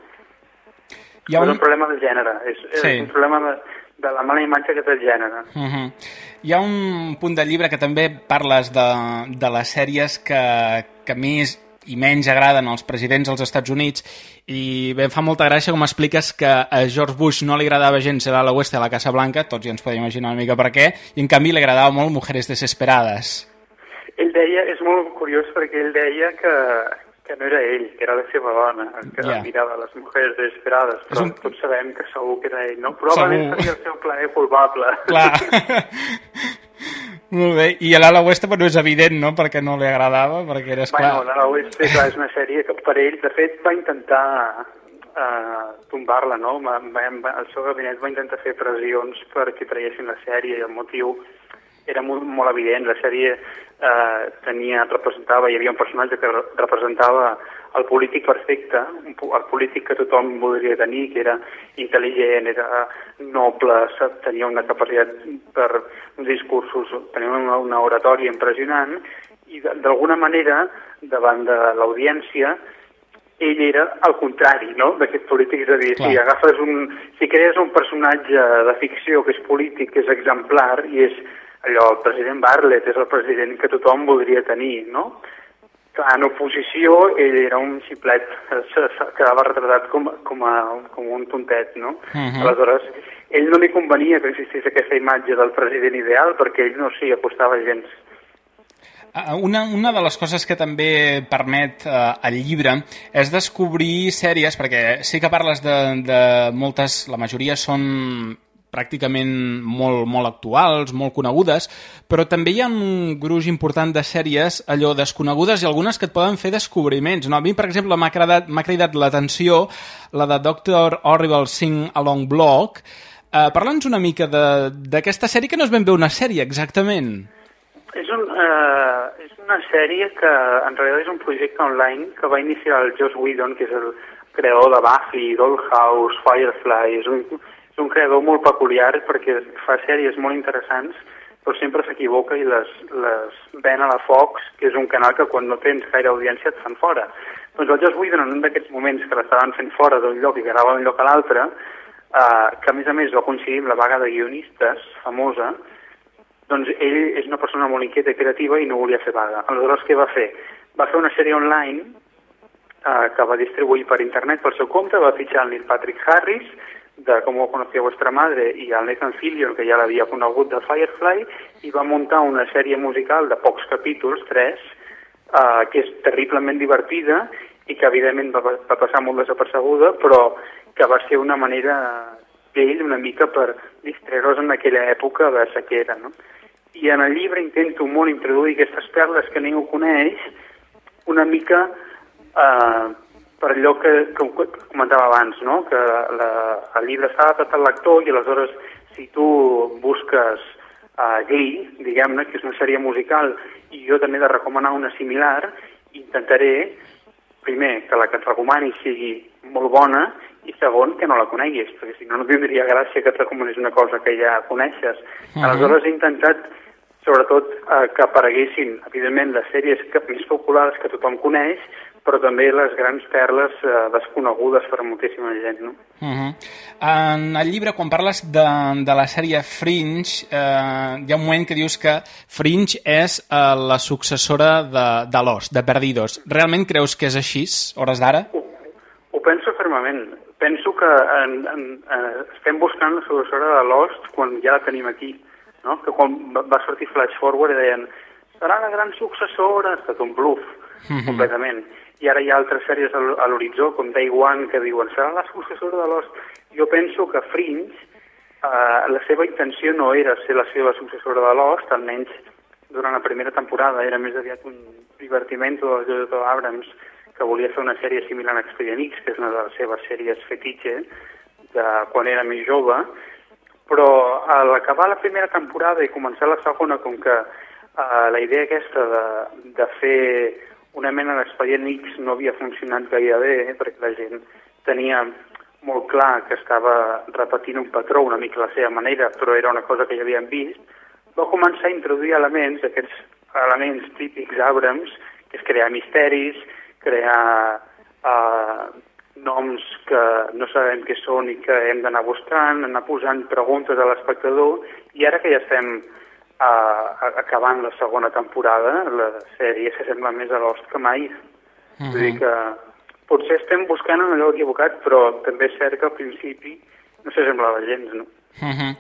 Hi ha un... és un problema de gènere, és, sí. és un problema de, de la mala imatge que té el gènere. Uh -huh. Hi ha un punt del llibre que també parles de, de les sèries que, que més i menys agraden als presidents dels Estats Units i bé, em fa molta gràcia com expliques que a George Bush no li agradava gens ser a la Oeste a la Casa Blanca, tots ja ens podem imaginar una mica per què, i en canvi li agradava molt Mujeres Desesperades. Ell deia, és molt curiós perquè ell deia que, que no era ell, que era la seva dona, que yeah. mirava les mujeres desesperades, però un... tots sabem que segur que era ell, no? Probablement no. seria el seu plaer culpable. Clar. Molt bé, i a l'Ala Oeste no és evident, no?, perquè no li agradava, perquè era esclar... Bueno, l'Ala Oeste, clar, és una sèrie que per ell, de fet, va intentar uh, tombar-la, no? Va, va, el seu gabinet va intentar fer pressions perquè traiessin la sèrie i el motiu era molt, molt evident. La sèrie eh, tenia, representava, hi havia un personatge que re- representava el polític perfecte, el polític que tothom voldria tenir, que era intel·ligent, era noble, tenia una capacitat per discursos, tenia una, una oratòria impressionant, i d'alguna manera, davant de l'audiència, ell era el contrari no? d'aquest polític, és a dir, Clar. si agafes un... si crees un personatge de ficció que és polític, que és exemplar, i és allò, el president Bartlett és el president que tothom voldria tenir, no? En oposició, ell era un xiplet, quedava retratat com, com, a, com un tontet, no? Mhm. Aleshores, ell no li convenia que existís aquesta imatge del president ideal perquè ell no s'hi acostava gens. Eh, Una, una de les coses que també permet eh, el llibre és descobrir sèries, perquè sí que parles de, de moltes, la majoria són pràcticament molt, molt actuals, molt conegudes, però també hi ha un gruix important de sèries allò desconegudes i algunes que et poden fer descobriments. No? A mi, per exemple, m'ha cridat, cridat l'atenció la de Dr. Horrible Sing Along Block. Eh, Parla'ns una mica d'aquesta sèrie, que no és ben bé una sèrie, exactament. És, un, eh, és una sèrie que en realitat és un projecte online que va iniciar el Joss Whedon, que és el creador de Buffy, Dollhouse, Firefly, és un, un creador molt peculiar perquè fa sèries molt interessants però sempre s'equivoca i les, les ven a la Fox, que és un canal que quan no tens gaire audiència et fan fora. Doncs el Joss Whedon, en un d'aquests moments que l'estaven fent fora d'un lloc i que anava d'un lloc a l'altre, eh, que a més a més va coincidir amb la vaga de guionistes famosa, doncs ell és una persona molt inquieta i creativa i no volia fer vaga. Aleshores, què va fer? Va fer una sèrie online eh, que va distribuir per internet pel seu compte, va fitxar el Neil Patrick Harris, de Com ho conocía vuestra madre, i el Nathan Fillion, que ja l'havia conegut de Firefly, i va muntar una sèrie musical de pocs capítols, tres, eh, que és terriblement divertida i que evidentment va, va passar molt desapercebuda, però que va ser una manera d'ell una mica per distreure-nos en aquella època de sequera, no? I en el llibre intento molt introduir aquestes perles que ningú coneix, una mica eh, per allò que, que comentava abans, no? que la, el llibre s'ha adaptat al lector i aleshores si tu busques uh, Glee, diguem-ne, que és una sèrie musical, i jo també he de recomanar una similar, intentaré, primer, que la que et recomani sigui molt bona, i segon, que no la coneguis, perquè si no, no tindria gràcia que et recomanis una cosa que ja coneixes. Mhm. Aleshores he intentat sobretot eh, que apareguessin, evidentment, les sèries que, més populars que tothom coneix, però també les grans perles eh, desconegudes per moltíssima gent, no? Uh -huh. En el llibre, quan parles de, de la sèrie Fringe, eh, hi ha un moment que dius que Fringe és eh, la successora de, de Lost, de Perdidos. Realment creus que és així, hores d'ara? Ho penso fermament. Penso que en, en, eh, estem buscant la successora de Lost quan ja la tenim aquí, no? Que quan va- sortir Flash Forward deien serà la gran successora, ha estat un bluff, Mhm. completament. I ara hi ha altres sèries a l'horitzó, com Day One, que diuen serà la successora de Lost. Jo penso que Fringe, eh, la seva intenció no era ser la seva successora de Lost, almenys durant la primera temporada, era més aviat un divertiment del J.J. Abrams, que volia fer una sèrie similar a Expedient X, que és una de les seves sèries fetitxe, de quan era més jove, però a l'acabar la primera temporada i començar la segona, com que uh, la idea aquesta de, de fer una mena d'expedient X no havia funcionat gaire bé, eh, perquè la gent tenia molt clar que estava repetint un patró una mica la seva manera, però era una cosa que ja havien vist, va començar a introduir elements, aquests elements típics Abrams, que és crear misteris, crear eh, noms que no sabem què són i que hem d'anar buscant, anar posant preguntes a l'espectador, i ara que ja estem uh, acabant la segona temporada, la sèrie s'assembla més a Lost que mai. Uh -huh. Vull dir que potser estem buscant en allò equivocat, però també és cert que al principi no s'assemblava gens, no? Uh -huh.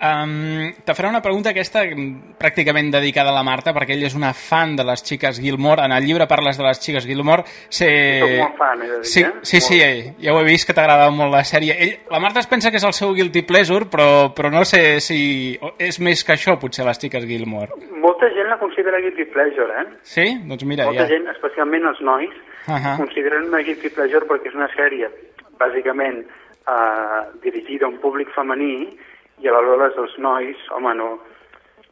um, te faré una pregunta aquesta mm, pràcticament dedicada a la Marta, perquè ella és una fan de les xiques Gilmore. En el llibre parles de les xiques Gilmore. Sé... Soc molt fan, he de dir, sí, eh? Sí, sí, eh, ja ho he vist que t'agrada molt la sèrie. Ell, la Marta es pensa que és el seu guilty pleasure, però, però no sé si és més que això, potser, les xiques Gilmore. Molta gent la considera guilty pleasure, eh? Sí? Doncs mira, Molta ja. gent, especialment els nois, Uh -huh. consideren una guilty pleasure perquè és una sèrie bàsicament eh, dirigida a un públic femení i aleshores els nois, home, no,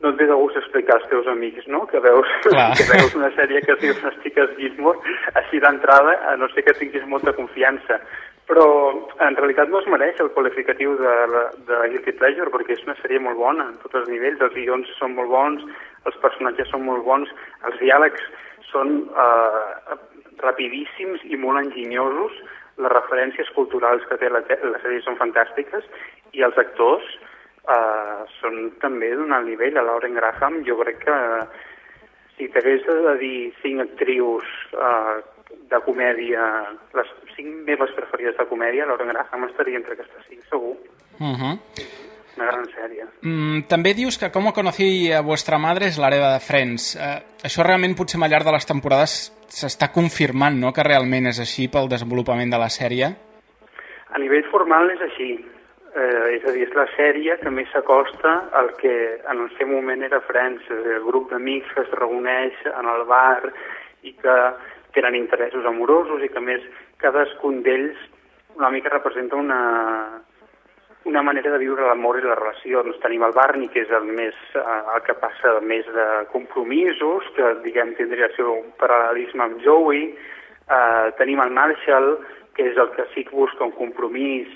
no et ve de gust explicar als teus amics, no? Que veus, Clar. que veus una sèrie que es diu Estiques Gizmore, així d'entrada, a no sé que tinguis molta confiança. Però en realitat no es mereix el qualificatiu de, la- de Guilty Pleasure, perquè és una sèrie molt bona en tots els nivells, els guions són molt bons, els personatges són molt bons, els diàlegs són eh, rapidíssims i molt enginyosos, les referències culturals que té la, la sèrie són fantàstiques i els actors eh, són també d'un alt nivell. A Lauren Graham jo crec que si t'hagués de dir cinc actrius eh, de comèdia, les cinc meves preferides de comèdia, Lauren Graham estaria entre aquestes cinc, segur. Uh -huh. Una gran sèrie. Mm, també dius que Com conocí a vuestra madre és l'hereda de Friends. Eh, això realment potser al llarg de les temporades s'està confirmant, no?, que realment és així pel desenvolupament de la sèrie. A nivell formal és així. Eh, és a dir, és la sèrie que més s'acosta al que en el seu moment era Friends, el grup d'amics que es reuneix en el bar i que tenen interessos amorosos i que més cadascun d'ells una mica representa una, una manera de viure l'amor i les relacions. Tenim el Barney, que és el més eh, el que passa més de compromisos, que diguem tindria el seu paral·lelisme amb Joey. Eh, tenim el Marshall, que és el que sí que busca un compromís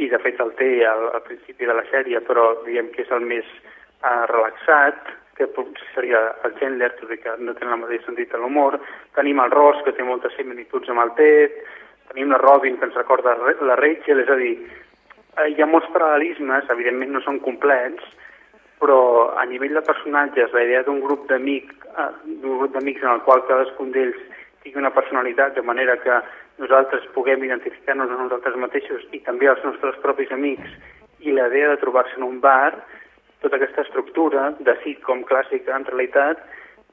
i de fet el té al, al principi de la sèrie, però diguem que és el més eh, relaxat, que seria el Chandler, tot i que no té el mateix sentit de l'humor. Tenim el Ross, que té moltes similituds amb el Ted. Tenim la Robin, que ens recorda la Rachel, és a dir, hi ha molts paral·lelismes, evidentment no són complets, però a nivell de personatges, la idea d'un grup d'amics eh, d'un grup d'amics en el qual cadascun d'ells tingui una personalitat de manera que nosaltres puguem identificar-nos a nosaltres mateixos i també als nostres propis amics i la idea de trobar-se en un bar, tota aquesta estructura de sitcom clàssica en realitat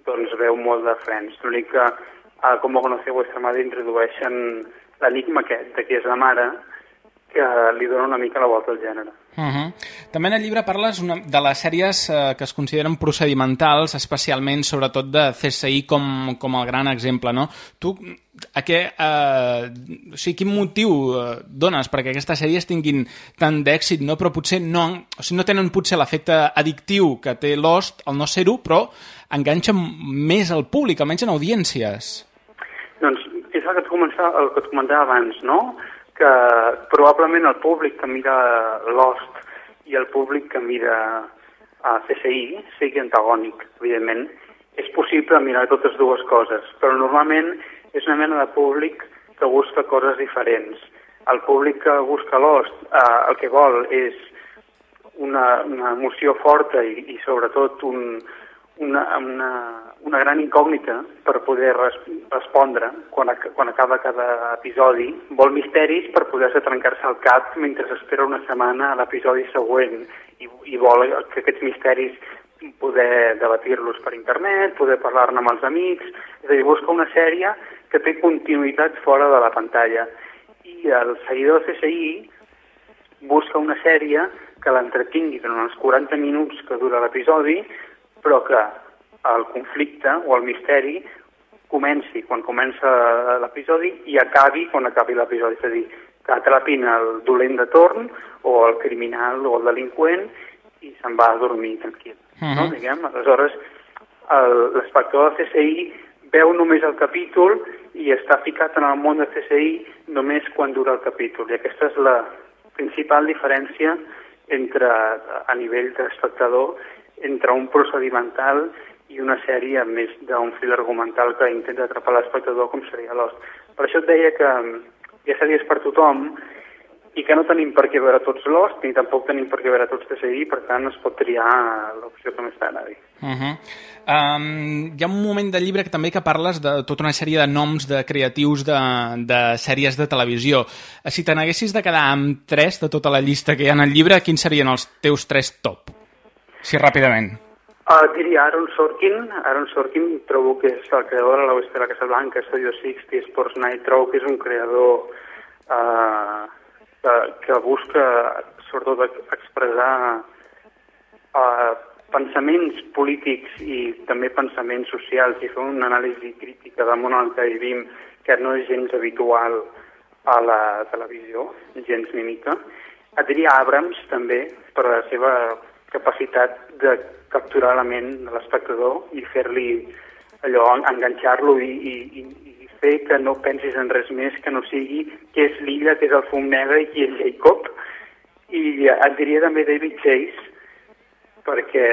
doncs veu molt de Friends. L'únic que a Com ho conoceu vuestra madre introdueixen l'enigma aquest de qui és la mare que li dona una mica la volta al gènere. Uh -huh. També en el llibre parles una, de les sèries eh, que es consideren procedimentals, especialment, sobretot, de CSI com, com el gran exemple, no? Tu, a què, eh, o sigui, quin motiu eh, dones perquè aquestes sèries tinguin tant d'èxit, no? Però potser no, o sigui, no tenen potser l'efecte addictiu que té Lost, al no ser-ho, però enganxen més al públic, almenys en audiències. Doncs és el que et el que et comentava abans, no? Que probablement el públic que mira Lost i el públic que mira a CSI sigui antagònic, evidentment. És possible mirar totes dues coses, però normalment és una mena de públic que busca coses diferents. El públic que busca Lost eh, el que vol és una, una emoció forta i, i sobretot un, una, una, una gran incògnita per poder res, respondre quan, ac quan acaba cada episodi. Vol misteris per poder-se trencar-se el cap mentre espera una setmana a l'episodi següent i, i vol que aquests misteris poder debatir-los per internet, poder parlar-ne amb els amics, és a dir, busca una sèrie que té continuïtat fora de la pantalla. I el seguidor de CSI busca una sèrie que l'entretingui durant els 40 minuts que dura l'episodi, però que el conflicte o el misteri comenci quan comença l'episodi i acabi quan acabi l'episodi. És a dir, que atrapin el dolent de torn o el criminal o el delinqüent i se'n va a dormir tranquil. Uh -huh. no? Diguem? Aleshores, l'espectador de CSI veu només el capítol i està ficat en el món de CSI només quan dura el capítol. I aquesta és la principal diferència entre, a nivell d'espectador entre un procedimental i una sèrie més d'un fil argumental que intenta atrapar l'espectador com seria Lost. Per això et deia que mm, hi ha sèries per tothom i que no tenim per què veure tots Lost ni tampoc tenim per què veure tots TCI, per tant es pot triar l'opció que més t'agradi. Uh -huh. um, hi ha un moment del llibre que també que parles de tota una sèrie de noms de creatius de, de sèries de televisió. Si te n'haguessis de quedar amb tres de tota la llista que hi ha en el llibre, quins serien els teus tres top? Sí, ràpidament. Uh, diria Aaron Sorkin. Aaron Sorkin trobo que és el creador de la la Casa Blanca, Studio 60, Sports Night. Trobo que és un creador uh, que, que busca sobretot expressar uh, pensaments polítics i també pensaments socials i fer una anàlisi crítica del món en que vivim que no és gens habitual a la televisió, gens ni mica. Et diria Abrams també, per la seva capacitat de capturar la ment de l'espectador i fer-li allò, en- enganxar-lo i, i, i fer que no pensis en res més que no sigui què és l'illa, què és el fum negre i qui és Jacob. I et diria també David Chase, perquè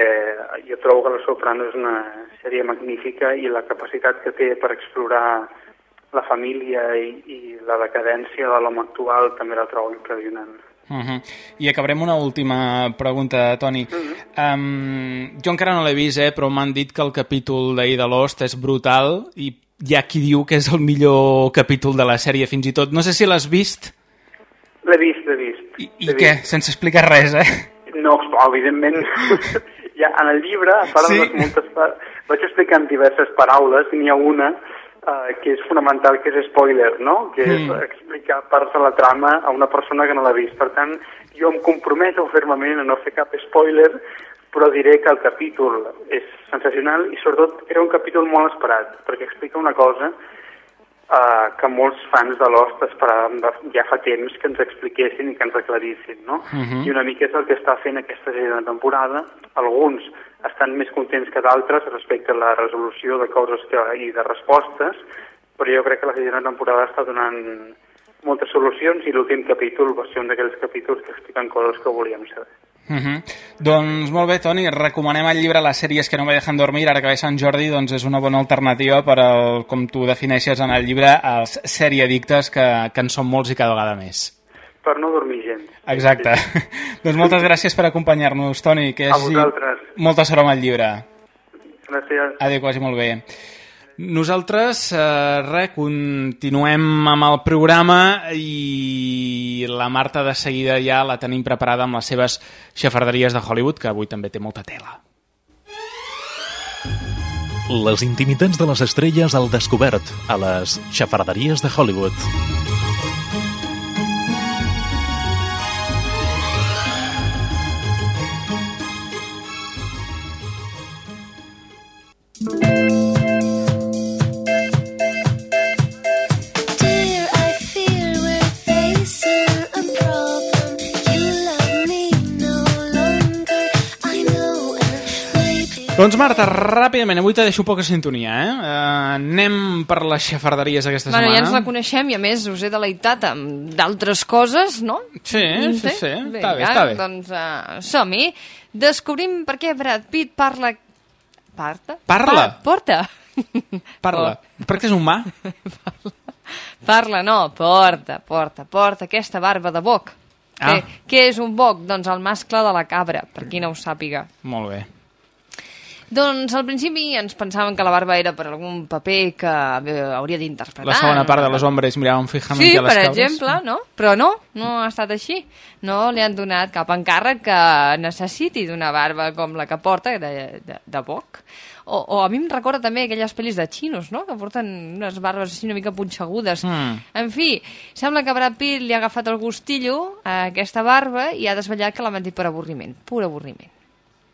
jo trobo que La Soprano és una sèrie magnífica i la capacitat que té per explorar la família i, i la decadència de l'home actual també la trobo impressionant. Uh -huh. I acabarem una última pregunta, Toni. Uh -huh. um, jo encara no l'he vist, eh, però m'han dit que el capítol d'ahir de Lost és brutal i hi ha qui diu que és el millor capítol de la sèrie, fins i tot. No sé si l'has vist. L'he vist, l'he vist. I, i què? Sense explicar res, eh? No, evidentment, ja en el llibre, a part Sí? de les moltes parts, vaig explicant diverses paraules, n'hi ha una eh, que és fonamental, que és spoiler, no? Que és Mm. explicar parts de la trama a una persona que no l'ha vist. Per tant, jo em comprometo fermament a no fer cap spoiler, però diré que el capítol és sensacional i sobretot era un capítol molt esperat, perquè explica una cosa uh, que molts fans de Lost esperàvem de, ja fa temps que ens expliquessin i que ens aclarissin, no? Mhm. I una mica és el que està fent aquesta segona temporada. Alguns estan més contents que d'altres respecte a la resolució de coses que, i de respostes, però jo crec que la segona temporada està donant moltes solucions i l'últim capítol va ser un d'aquells capítols que expliquen coses que volíem saber. Uh -huh. Doncs molt bé, Toni, recomanem el llibre Les sèries que no me dejan dormir, ara que ve Sant Jordi, doncs és una bona alternativa per, al, com tu defineixes en el llibre, als seriadictes que, que en són molts i cada vegada més. Per no dormir gens. Exacte. doncs moltes gràcies per acompanyar-nos, Toni, que A és vosaltres. molta sort amb el llibre. Gràcies. Adéu, quasi molt bé. Nosaltres, eh, res, continuem amb el programa i la Marta de seguida ja la tenim preparada amb les seves xafarderies de Hollywood, que avui també té molta tela. Les intimitats de les estrelles al descobert a les xafarderies de Hollywood. Doncs Marta, ràpidament, avui te deixo poca sintonia, eh? Uh, anem per les xafarderies aquesta Bueno, ja setmana. ens la coneixem i a més us he deleitat amb d'altres coses, no? Sí, sí, sí, està bé, està bé. Doncs uh, som-hi. Descobrim per què Brad Pitt parla... Parta? Parla? Pa porta. Parla. Perquè és humà? Parla, no, porta, porta, porta aquesta barba de boc. Ah. Què és un boc? Doncs el mascle de la cabra, per qui no ho sàpiga. Molt bé. Doncs al principi ens pensàvem que la barba era per algun paper que hauria d'interpretar. La segona part de los hombres miraven fijament Sí, a les per cabres. exemple, no? Però no, no ha estat així. No li han donat cap encàrrec que necessiti d'una barba com la que porta, de, de, de boc. O, o a mi em recorda també aquelles pel·lis de xinos, no?, que porten unes barbes així una mica punxegudes. Mm. En fi, sembla que Brad Pitt li ha agafat el gustillo a aquesta barba i ha desvetllat que l'ha mentit per avorriment, pur avorriment.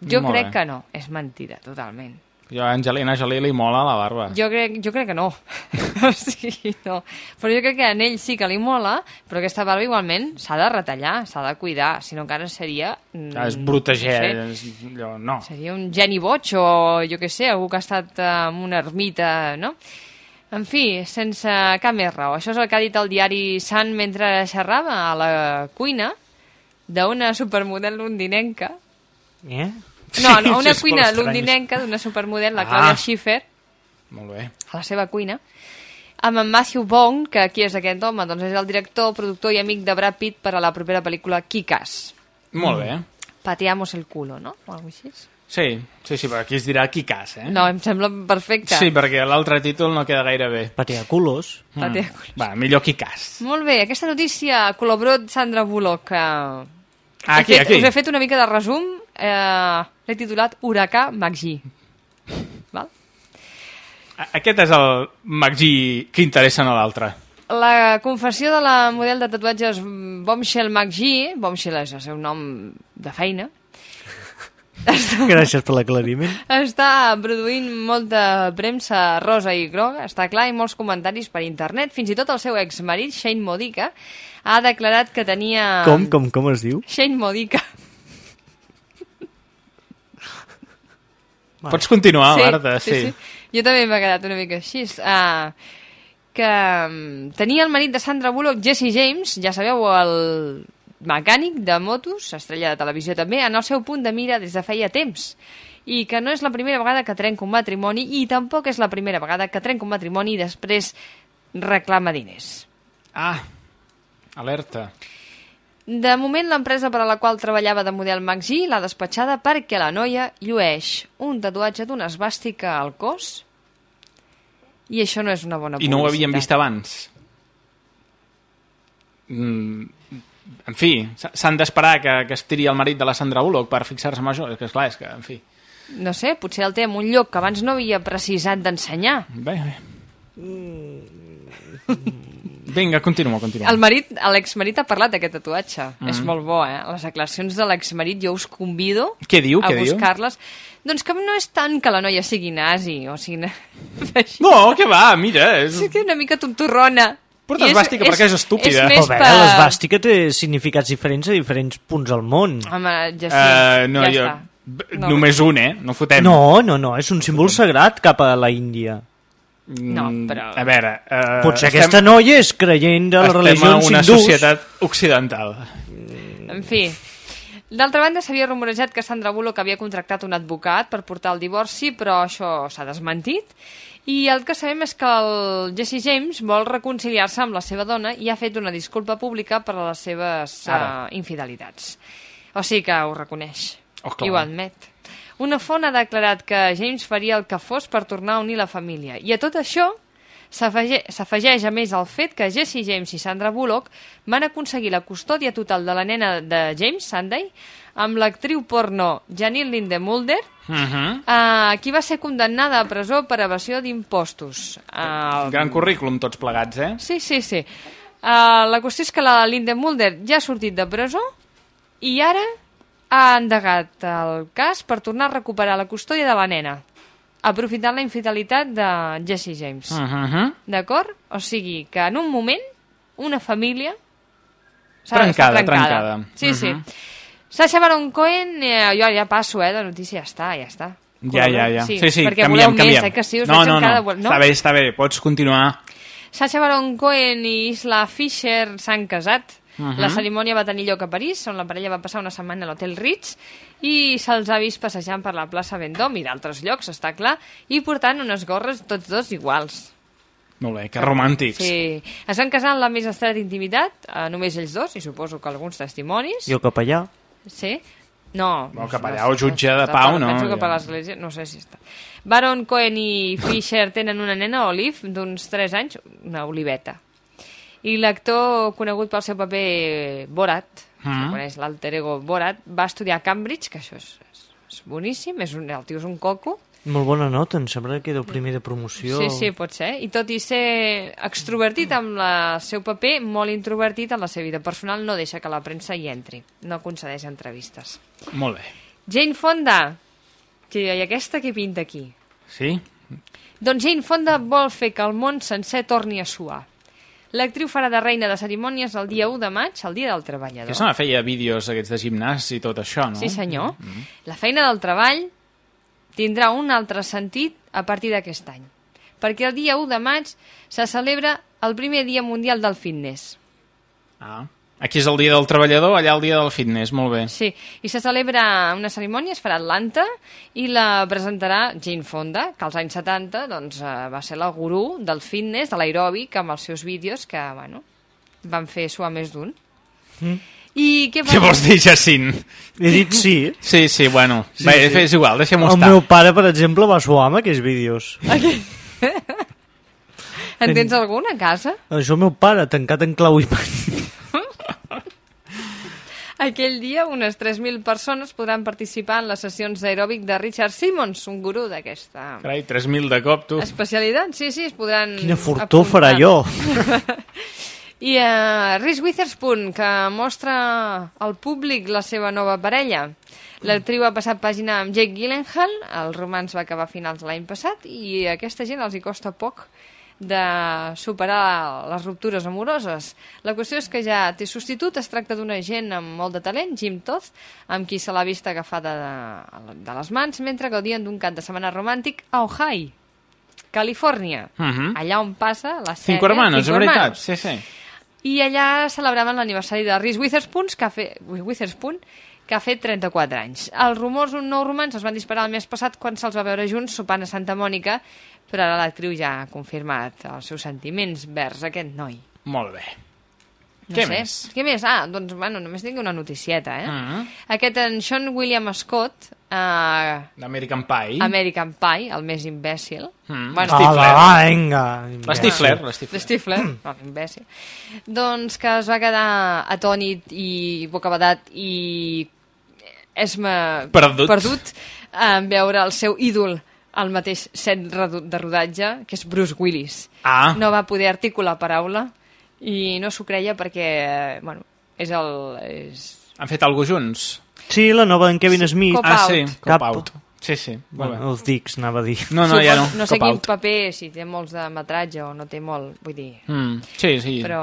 Jo Molt crec bé. que no, és mentida, totalment. Jo a Angelina Jolie li mola la barba. Jo crec, jo crec que no. o sigui, no. Però jo crec que a ell sí que li mola, però aquesta barba igualment s'ha de retallar, s'ha de cuidar, si no encara seria... és bruteger, no és allò, no. Seria un geni boig o jo què sé, algú que ha estat en una ermita, no? En fi, sense cap més raó. Això és el que ha dit el diari Sant mentre xerrava a la cuina d'una supermodel londinenca. Eh? No, no, una Sí, cuina londinenca d'una supermodel, la Ah. Claudia Schiffer, Molt bé. a la seva cuina, amb en Matthew Vaughn, que qui és aquest home? Doncs és el director, productor i amic de Brad Pitt per a la propera pel·lícula Kick-Ass. Molt bé. Pateamos el culo, no? O alguna així. Sí, sí, sí, però aquí es dirà Kikàs, eh? No, em sembla perfecte. Sí, perquè l'altre títol no queda gaire bé. Patea culos. Patea Va, millor Kikàs. Molt bé, aquesta notícia col·laboró Sandra Bullock. Que... Ah, aquí, he fet, aquí. Us he fet una mica de resum. Eh, L'he titulat Huracà McGee. Val? A- Aquest és el McGee que interessa a l'altre. La confessió de la model de tatuatges Bombshell McGee, Bombshell és el seu nom de feina, Gràcies per l'aclariment. està produint molta premsa rosa i groga, està clar, i molts comentaris per internet. Fins i tot el seu exmarit, Shane Modica, ha declarat que tenia... Com, com, com es diu? Shane Modica. Pots continuar, sí, Marta, sí. sí, sí. Jo també m'ha quedat una mica així. Uh, que um, tenia el marit de Sandra Bullock, Jesse James, ja sabeu, el mecànic de motos, estrella de televisió també, en el seu punt de mira des de feia temps i que no és la primera vegada que trenca un matrimoni i tampoc és la primera vegada que trenca un matrimoni i després reclama diners. Ah, alerta. De moment, l'empresa per a la qual treballava de model Maxi l'ha despatxada perquè la noia llueix un tatuatge d'una esbàstica al cos i això no és una bona I no ho publicitat. havíem vist abans. Mm, en fi, s'han d'esperar que, que es tiri el marit de la Sandra Bullock per fixar-se en això. És que, esclar, és que, en fi... No sé, potser el té en un lloc que abans no havia precisat d'ensenyar. Bé, bé. Vinga, continua, continua. El marit, l'exmarit ha parlat d'aquest tatuatge. Mhm. És molt bo, eh? Les declaracions de l'exmarit jo us convido Què diu, a què diu? buscar-les. Doncs que no és tant que la noia sigui nazi, o sigui... No, que va, mira. És... Sí que és una mica tontorrona. Porta esbàstica perquè és estúpida. És més per... veure, l'esbàstica té significats diferents a diferents punts del món. Home, ja sí, Eh, no, ja jo... està. b- No. Només un, eh? No fotem. No, no, no, és un símbol sagrat cap a la Índia. No, però... A veure... Uh, Potser aquesta noia és creient de les estem religions en una hindús. societat occidental. En fi, d'altra banda s'havia rumorejat que Sandra Bullock havia contractat un advocat per portar el divorci, però això s'ha desmentit. I el que sabem és que el Jesse James vol reconciliar-se amb la seva dona i ha fet una disculpa pública per a les seves uh, infidelitats. O sigui que ho reconeix. Oh, clar. I ho admet. Una font ha declarat que James faria el que fos per tornar a unir la família. I a tot això s'afege- s'afegeix a més el fet que Jesse James i Sandra Bullock van aconseguir la custòdia total de la nena de James, Sunday, amb l'actriu porno Janine Linde Mulder, Uh -huh. uh, qui va ser condemnada a presó per evasió d'impostos. Uh, Gran currículum tots plegats, eh? Sí, sí, sí. Uh, la qüestió és que la Linde Mulder ja ha sortit de presó i ara ha endegat el cas per tornar a recuperar la custòdia de la nena, aprofitant la infidelitat de Jesse James. Uh -huh. D'acord? O sigui que en un moment una família Trencada, d'estar trencada. Sí, sí. Mhm. Sacha Baron Cohen, eh, jo ja passo, eh, de notícia, ja està, ja està. Ja, ja, ja. Sí, sí, sí perquè canviem, voleu canviem. més, eh, que us no, no, amb cara no. Està bé, està bé, pots continuar. Sacha Baron Cohen i Isla Fisher s'han casat. La cerimònia va tenir lloc a París, on la parella va passar una setmana a l'Hotel Ritz i se'ls ha vist passejant per la plaça Vendôme i d'altres llocs, està clar, i portant unes gorres tots dos iguals. Molt bé, que romàntics. Sí. Es van casar en la més estreta intimitat, eh, només ells dos, i suposo que alguns testimonis. I el capellà. Sí? No. El capellà o jutge de pau, no? Penso que Ja. per l'església, no sé si està. Baron Cohen i Fisher tenen una nena, Olive, d'uns 3 anys, una oliveta. I l'actor conegut pel seu paper Borat, mm. -hmm. coneix l'alter ego Borat, va estudiar a Cambridge, que això és, és, és boníssim, és un, el tio és un coco, Molt bona nota, em sembla que era el primer de promoció. Sí, sí, pot ser. I tot i ser extrovertit amb el seu paper, molt introvertit en la seva vida personal, no deixa que la premsa hi entri. No concedeix entrevistes. Molt bé. Jane Fonda. Que, I aquesta què pinta aquí? Sí? Doncs Jane Fonda vol fer que el món sencer torni a suar. L'actriu farà de reina de cerimònies el dia 1 de maig, el dia del treballador. Que se me feia vídeos aquests de gimnàs i tot això, no? Sí, senyor. La feina del treball tindrà un altre sentit a partir d'aquest any, perquè el dia 1 de maig se celebra el primer dia mundial del fitness. Ah. Aquí és el dia del treballador, allà el dia del fitness, molt bé. Sí, i se celebra una cerimònia, es farà a Atlanta, i la presentarà Jane Fonda, que als anys 70 doncs, eh, va ser la gurú del fitness, de l'aeròbic, amb els seus vídeos, que bueno, van fer suar més d'un. Mm. I què, Què vols dir, Jacint? He dit sí. Sí, sí, bueno. Sí, Bé, sí. és igual, deixem-ho El estar. meu pare, per exemple, va suar amb aquells vídeos. En tens algun a casa? Això el meu pare, tancat en clau i pan. Aquell dia, unes 3.000 persones podran participar en les sessions d'aeròbic de Richard Simmons, un gurú d'aquesta Carai, 3.000 de cop, tu. especialitat. Sí, sí, es podran... Quina fortó farà apuntar. jo. I uh, Reese Witherspoon, que mostra al públic la seva nova parella. L'actriu ha passat pàgina amb Jake Gyllenhaal, el romans va acabar a finals de l'any passat, i a aquesta gent els hi costa poc de superar les ruptures amoroses. La qüestió és que ja té substitut, es tracta d'un agent amb molt de talent, Jim Toth, amb qui se l'ha vist agafada de, de les mans mentre gaudien d'un cap de setmana romàntic a Ohio, Califòrnia, Mhm. allà on passa la sèrie Cinco hermanos, és Cinco veritat. Hermanos. Sí, sí. I allà celebraven l'aniversari de Reese Witherspoon, que ha fet, Witherspoon, que ha fet 34 anys. Els rumors d'un nou romans es van disparar el mes passat quan se'ls va veure junts sopant a Santa Mònica, però ara l'actriu ja ha confirmat els seus sentiments vers aquest noi. Molt bé. No Què sé. més? Què més? Ah, doncs, bueno, només tinc una noticieta, eh? Mhm. Aquest en Sean William Scott, eh, D'American Pie. American Pie, el més imbècil. Mm. Bueno, Ala, va, vinga. L'Stifler, l'Stifler. L'Stifler, no, imbècil. Doncs que es va quedar atònit i bocabadat i esma... Perdut. perdut en veure el seu ídol al mateix set de rodatge, que és Bruce Willis. Ah. No va poder articular paraula i no s'ho creia perquè, bueno, és el... És... Han fet alguna junts? Sí, la nova d'en Kevin Smith. Cop ah, out. sí, Cap- Cop Out. Sí, sí, molt bé. Bueno, els dics, anava a dir. No, no, ja no. No sé Cop quin Out. paper, si té molts de metratge o no té molt, vull dir... Mm, sí, sí. Però...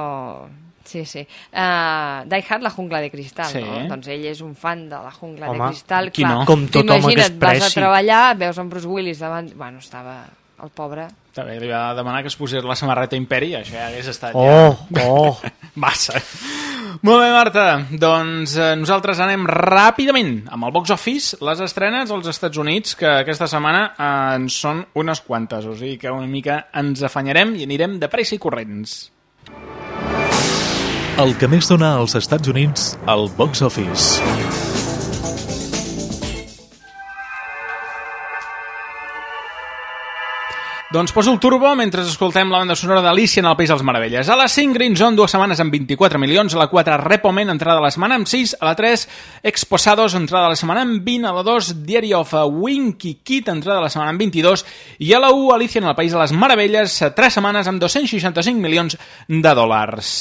Sí, sí. Uh, Die Hard, la jungla de cristal, Sí. no? Doncs ell és un fan de la jungla Home, de cristal. qui no? Com tot home que és T'imagina't, vas a preci. treballar, veus en Bruce Willis davant... Bueno, estava el pobre... També li va demanar que es posés la samarreta Imperi, això ja hagués estat Oh, ja... oh. Massa. Molt bé, Marta. Doncs eh, nosaltres anem ràpidament amb el box office, les estrenes als Estats Units, que aquesta setmana eh, en són unes quantes, o sigui que una mica ens afanyarem i anirem de pressa i corrents. El que més dona als Estats Units, el box office. Doncs poso el turbo mentre escoltem la banda sonora d'Alicia en el País dels Meravelles. A la 5, Green Zone, dues setmanes amb 24 milions. A la 4, Repoment, entrada de la setmana amb 6. A la 3, Exposados, entrada de la setmana amb 20. A la 2, Diary of a Winky Kid, entrada de la setmana amb 22. I a la 1, Alicia en el País de les Meravelles, 3 setmanes amb 265 milions de dòlars.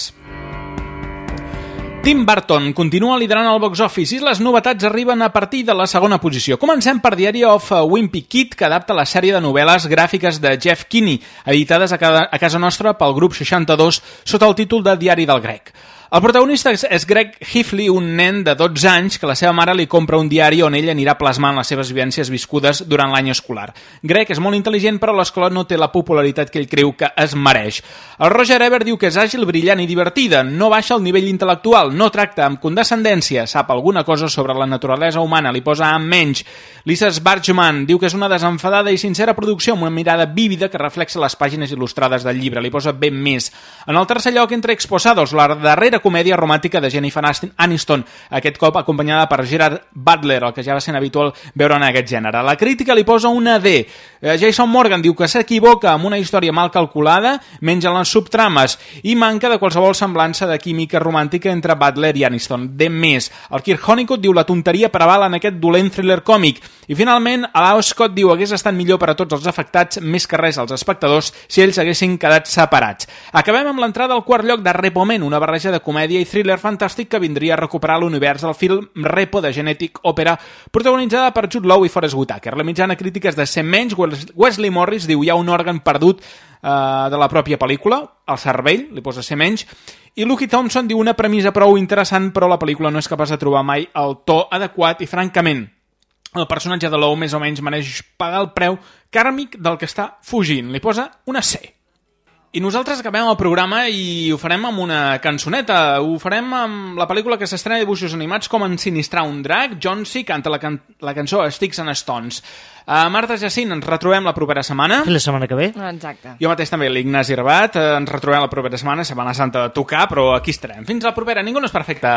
Tim Burton continua liderant el box office i les novetats arriben a partir de la segona posició. Comencem per Diary of Wimpy Kid, que adapta la sèrie de novel·les gràfiques de Jeff Kinney, editades a casa nostra pel grup 62 sota el títol de Diari del Grec. El protagonista és, Greg Hifley, un nen de 12 anys que la seva mare li compra un diari on ell anirà plasmant les seves vivències viscudes durant l'any escolar. Greg és molt intel·ligent, però l'escola no té la popularitat que ell creu que es mereix. El Roger Ebert diu que és àgil, brillant i divertida, no baixa el nivell intel·lectual, no tracta amb condescendència, sap alguna cosa sobre la naturalesa humana, li posa amb menys. Lisa Sbargeman diu que és una desenfadada i sincera producció amb una mirada vívida que reflexa les pàgines il·lustrades del llibre, li posa ben més. En el tercer lloc, entre Exposados, la darrera comèdia romàntica de Jennifer Aniston- Aniston, aquest cop acompanyada per Gerard Butler, el que ja va ser habitual veure en aquest gènere. La crítica li posa una D. Eh, Jason Morgan diu que s'equivoca amb una història mal calculada, menja les subtrames i manca de qualsevol semblança de química romàntica entre Butler i Aniston. De més, el Kirk Honeycutt diu la tonteria preval en aquest dolent thriller còmic. I finalment, Alao Scott diu hagués estat millor per a tots els afectats, més que res als espectadors, si ells haguessin quedat separats. Acabem amb l'entrada al quart lloc de Repoment, una barreja de comèdia i thriller fantàstic que vindria a recuperar l'univers del film Repo de Genetic Opera, protagonitzada per Jude Law i Forrest Whitaker. La mitjana crítica és de 100 menys, Wes- Wesley Morris diu hi ha un òrgan perdut eh, de la pròpia pel·lícula, el cervell, li posa ser menys, i Lucky Thompson diu una premissa prou interessant, però la pel·lícula no és capaç de trobar mai el to adequat i, francament, el personatge de Lowe més o menys mereix pagar el preu kàrmic del que està fugint. Li posa una C. I nosaltres acabem el programa i ho farem amb una cançoneta. Ho farem amb la pel·lícula que s'estrena de dibuixos animats com Ensinistrar un drac. John C. canta la, can la cançó Sticks and Stones. Uh, Marta Jacint, ens retrobem la propera setmana. I la setmana que ve? Exacte. Jo mateix també, l'Ignasi Herbat. Eh, ens retrobem la propera setmana, Setmana Santa de tocar, però aquí estarem. Fins la propera. Ningú no és perfecte.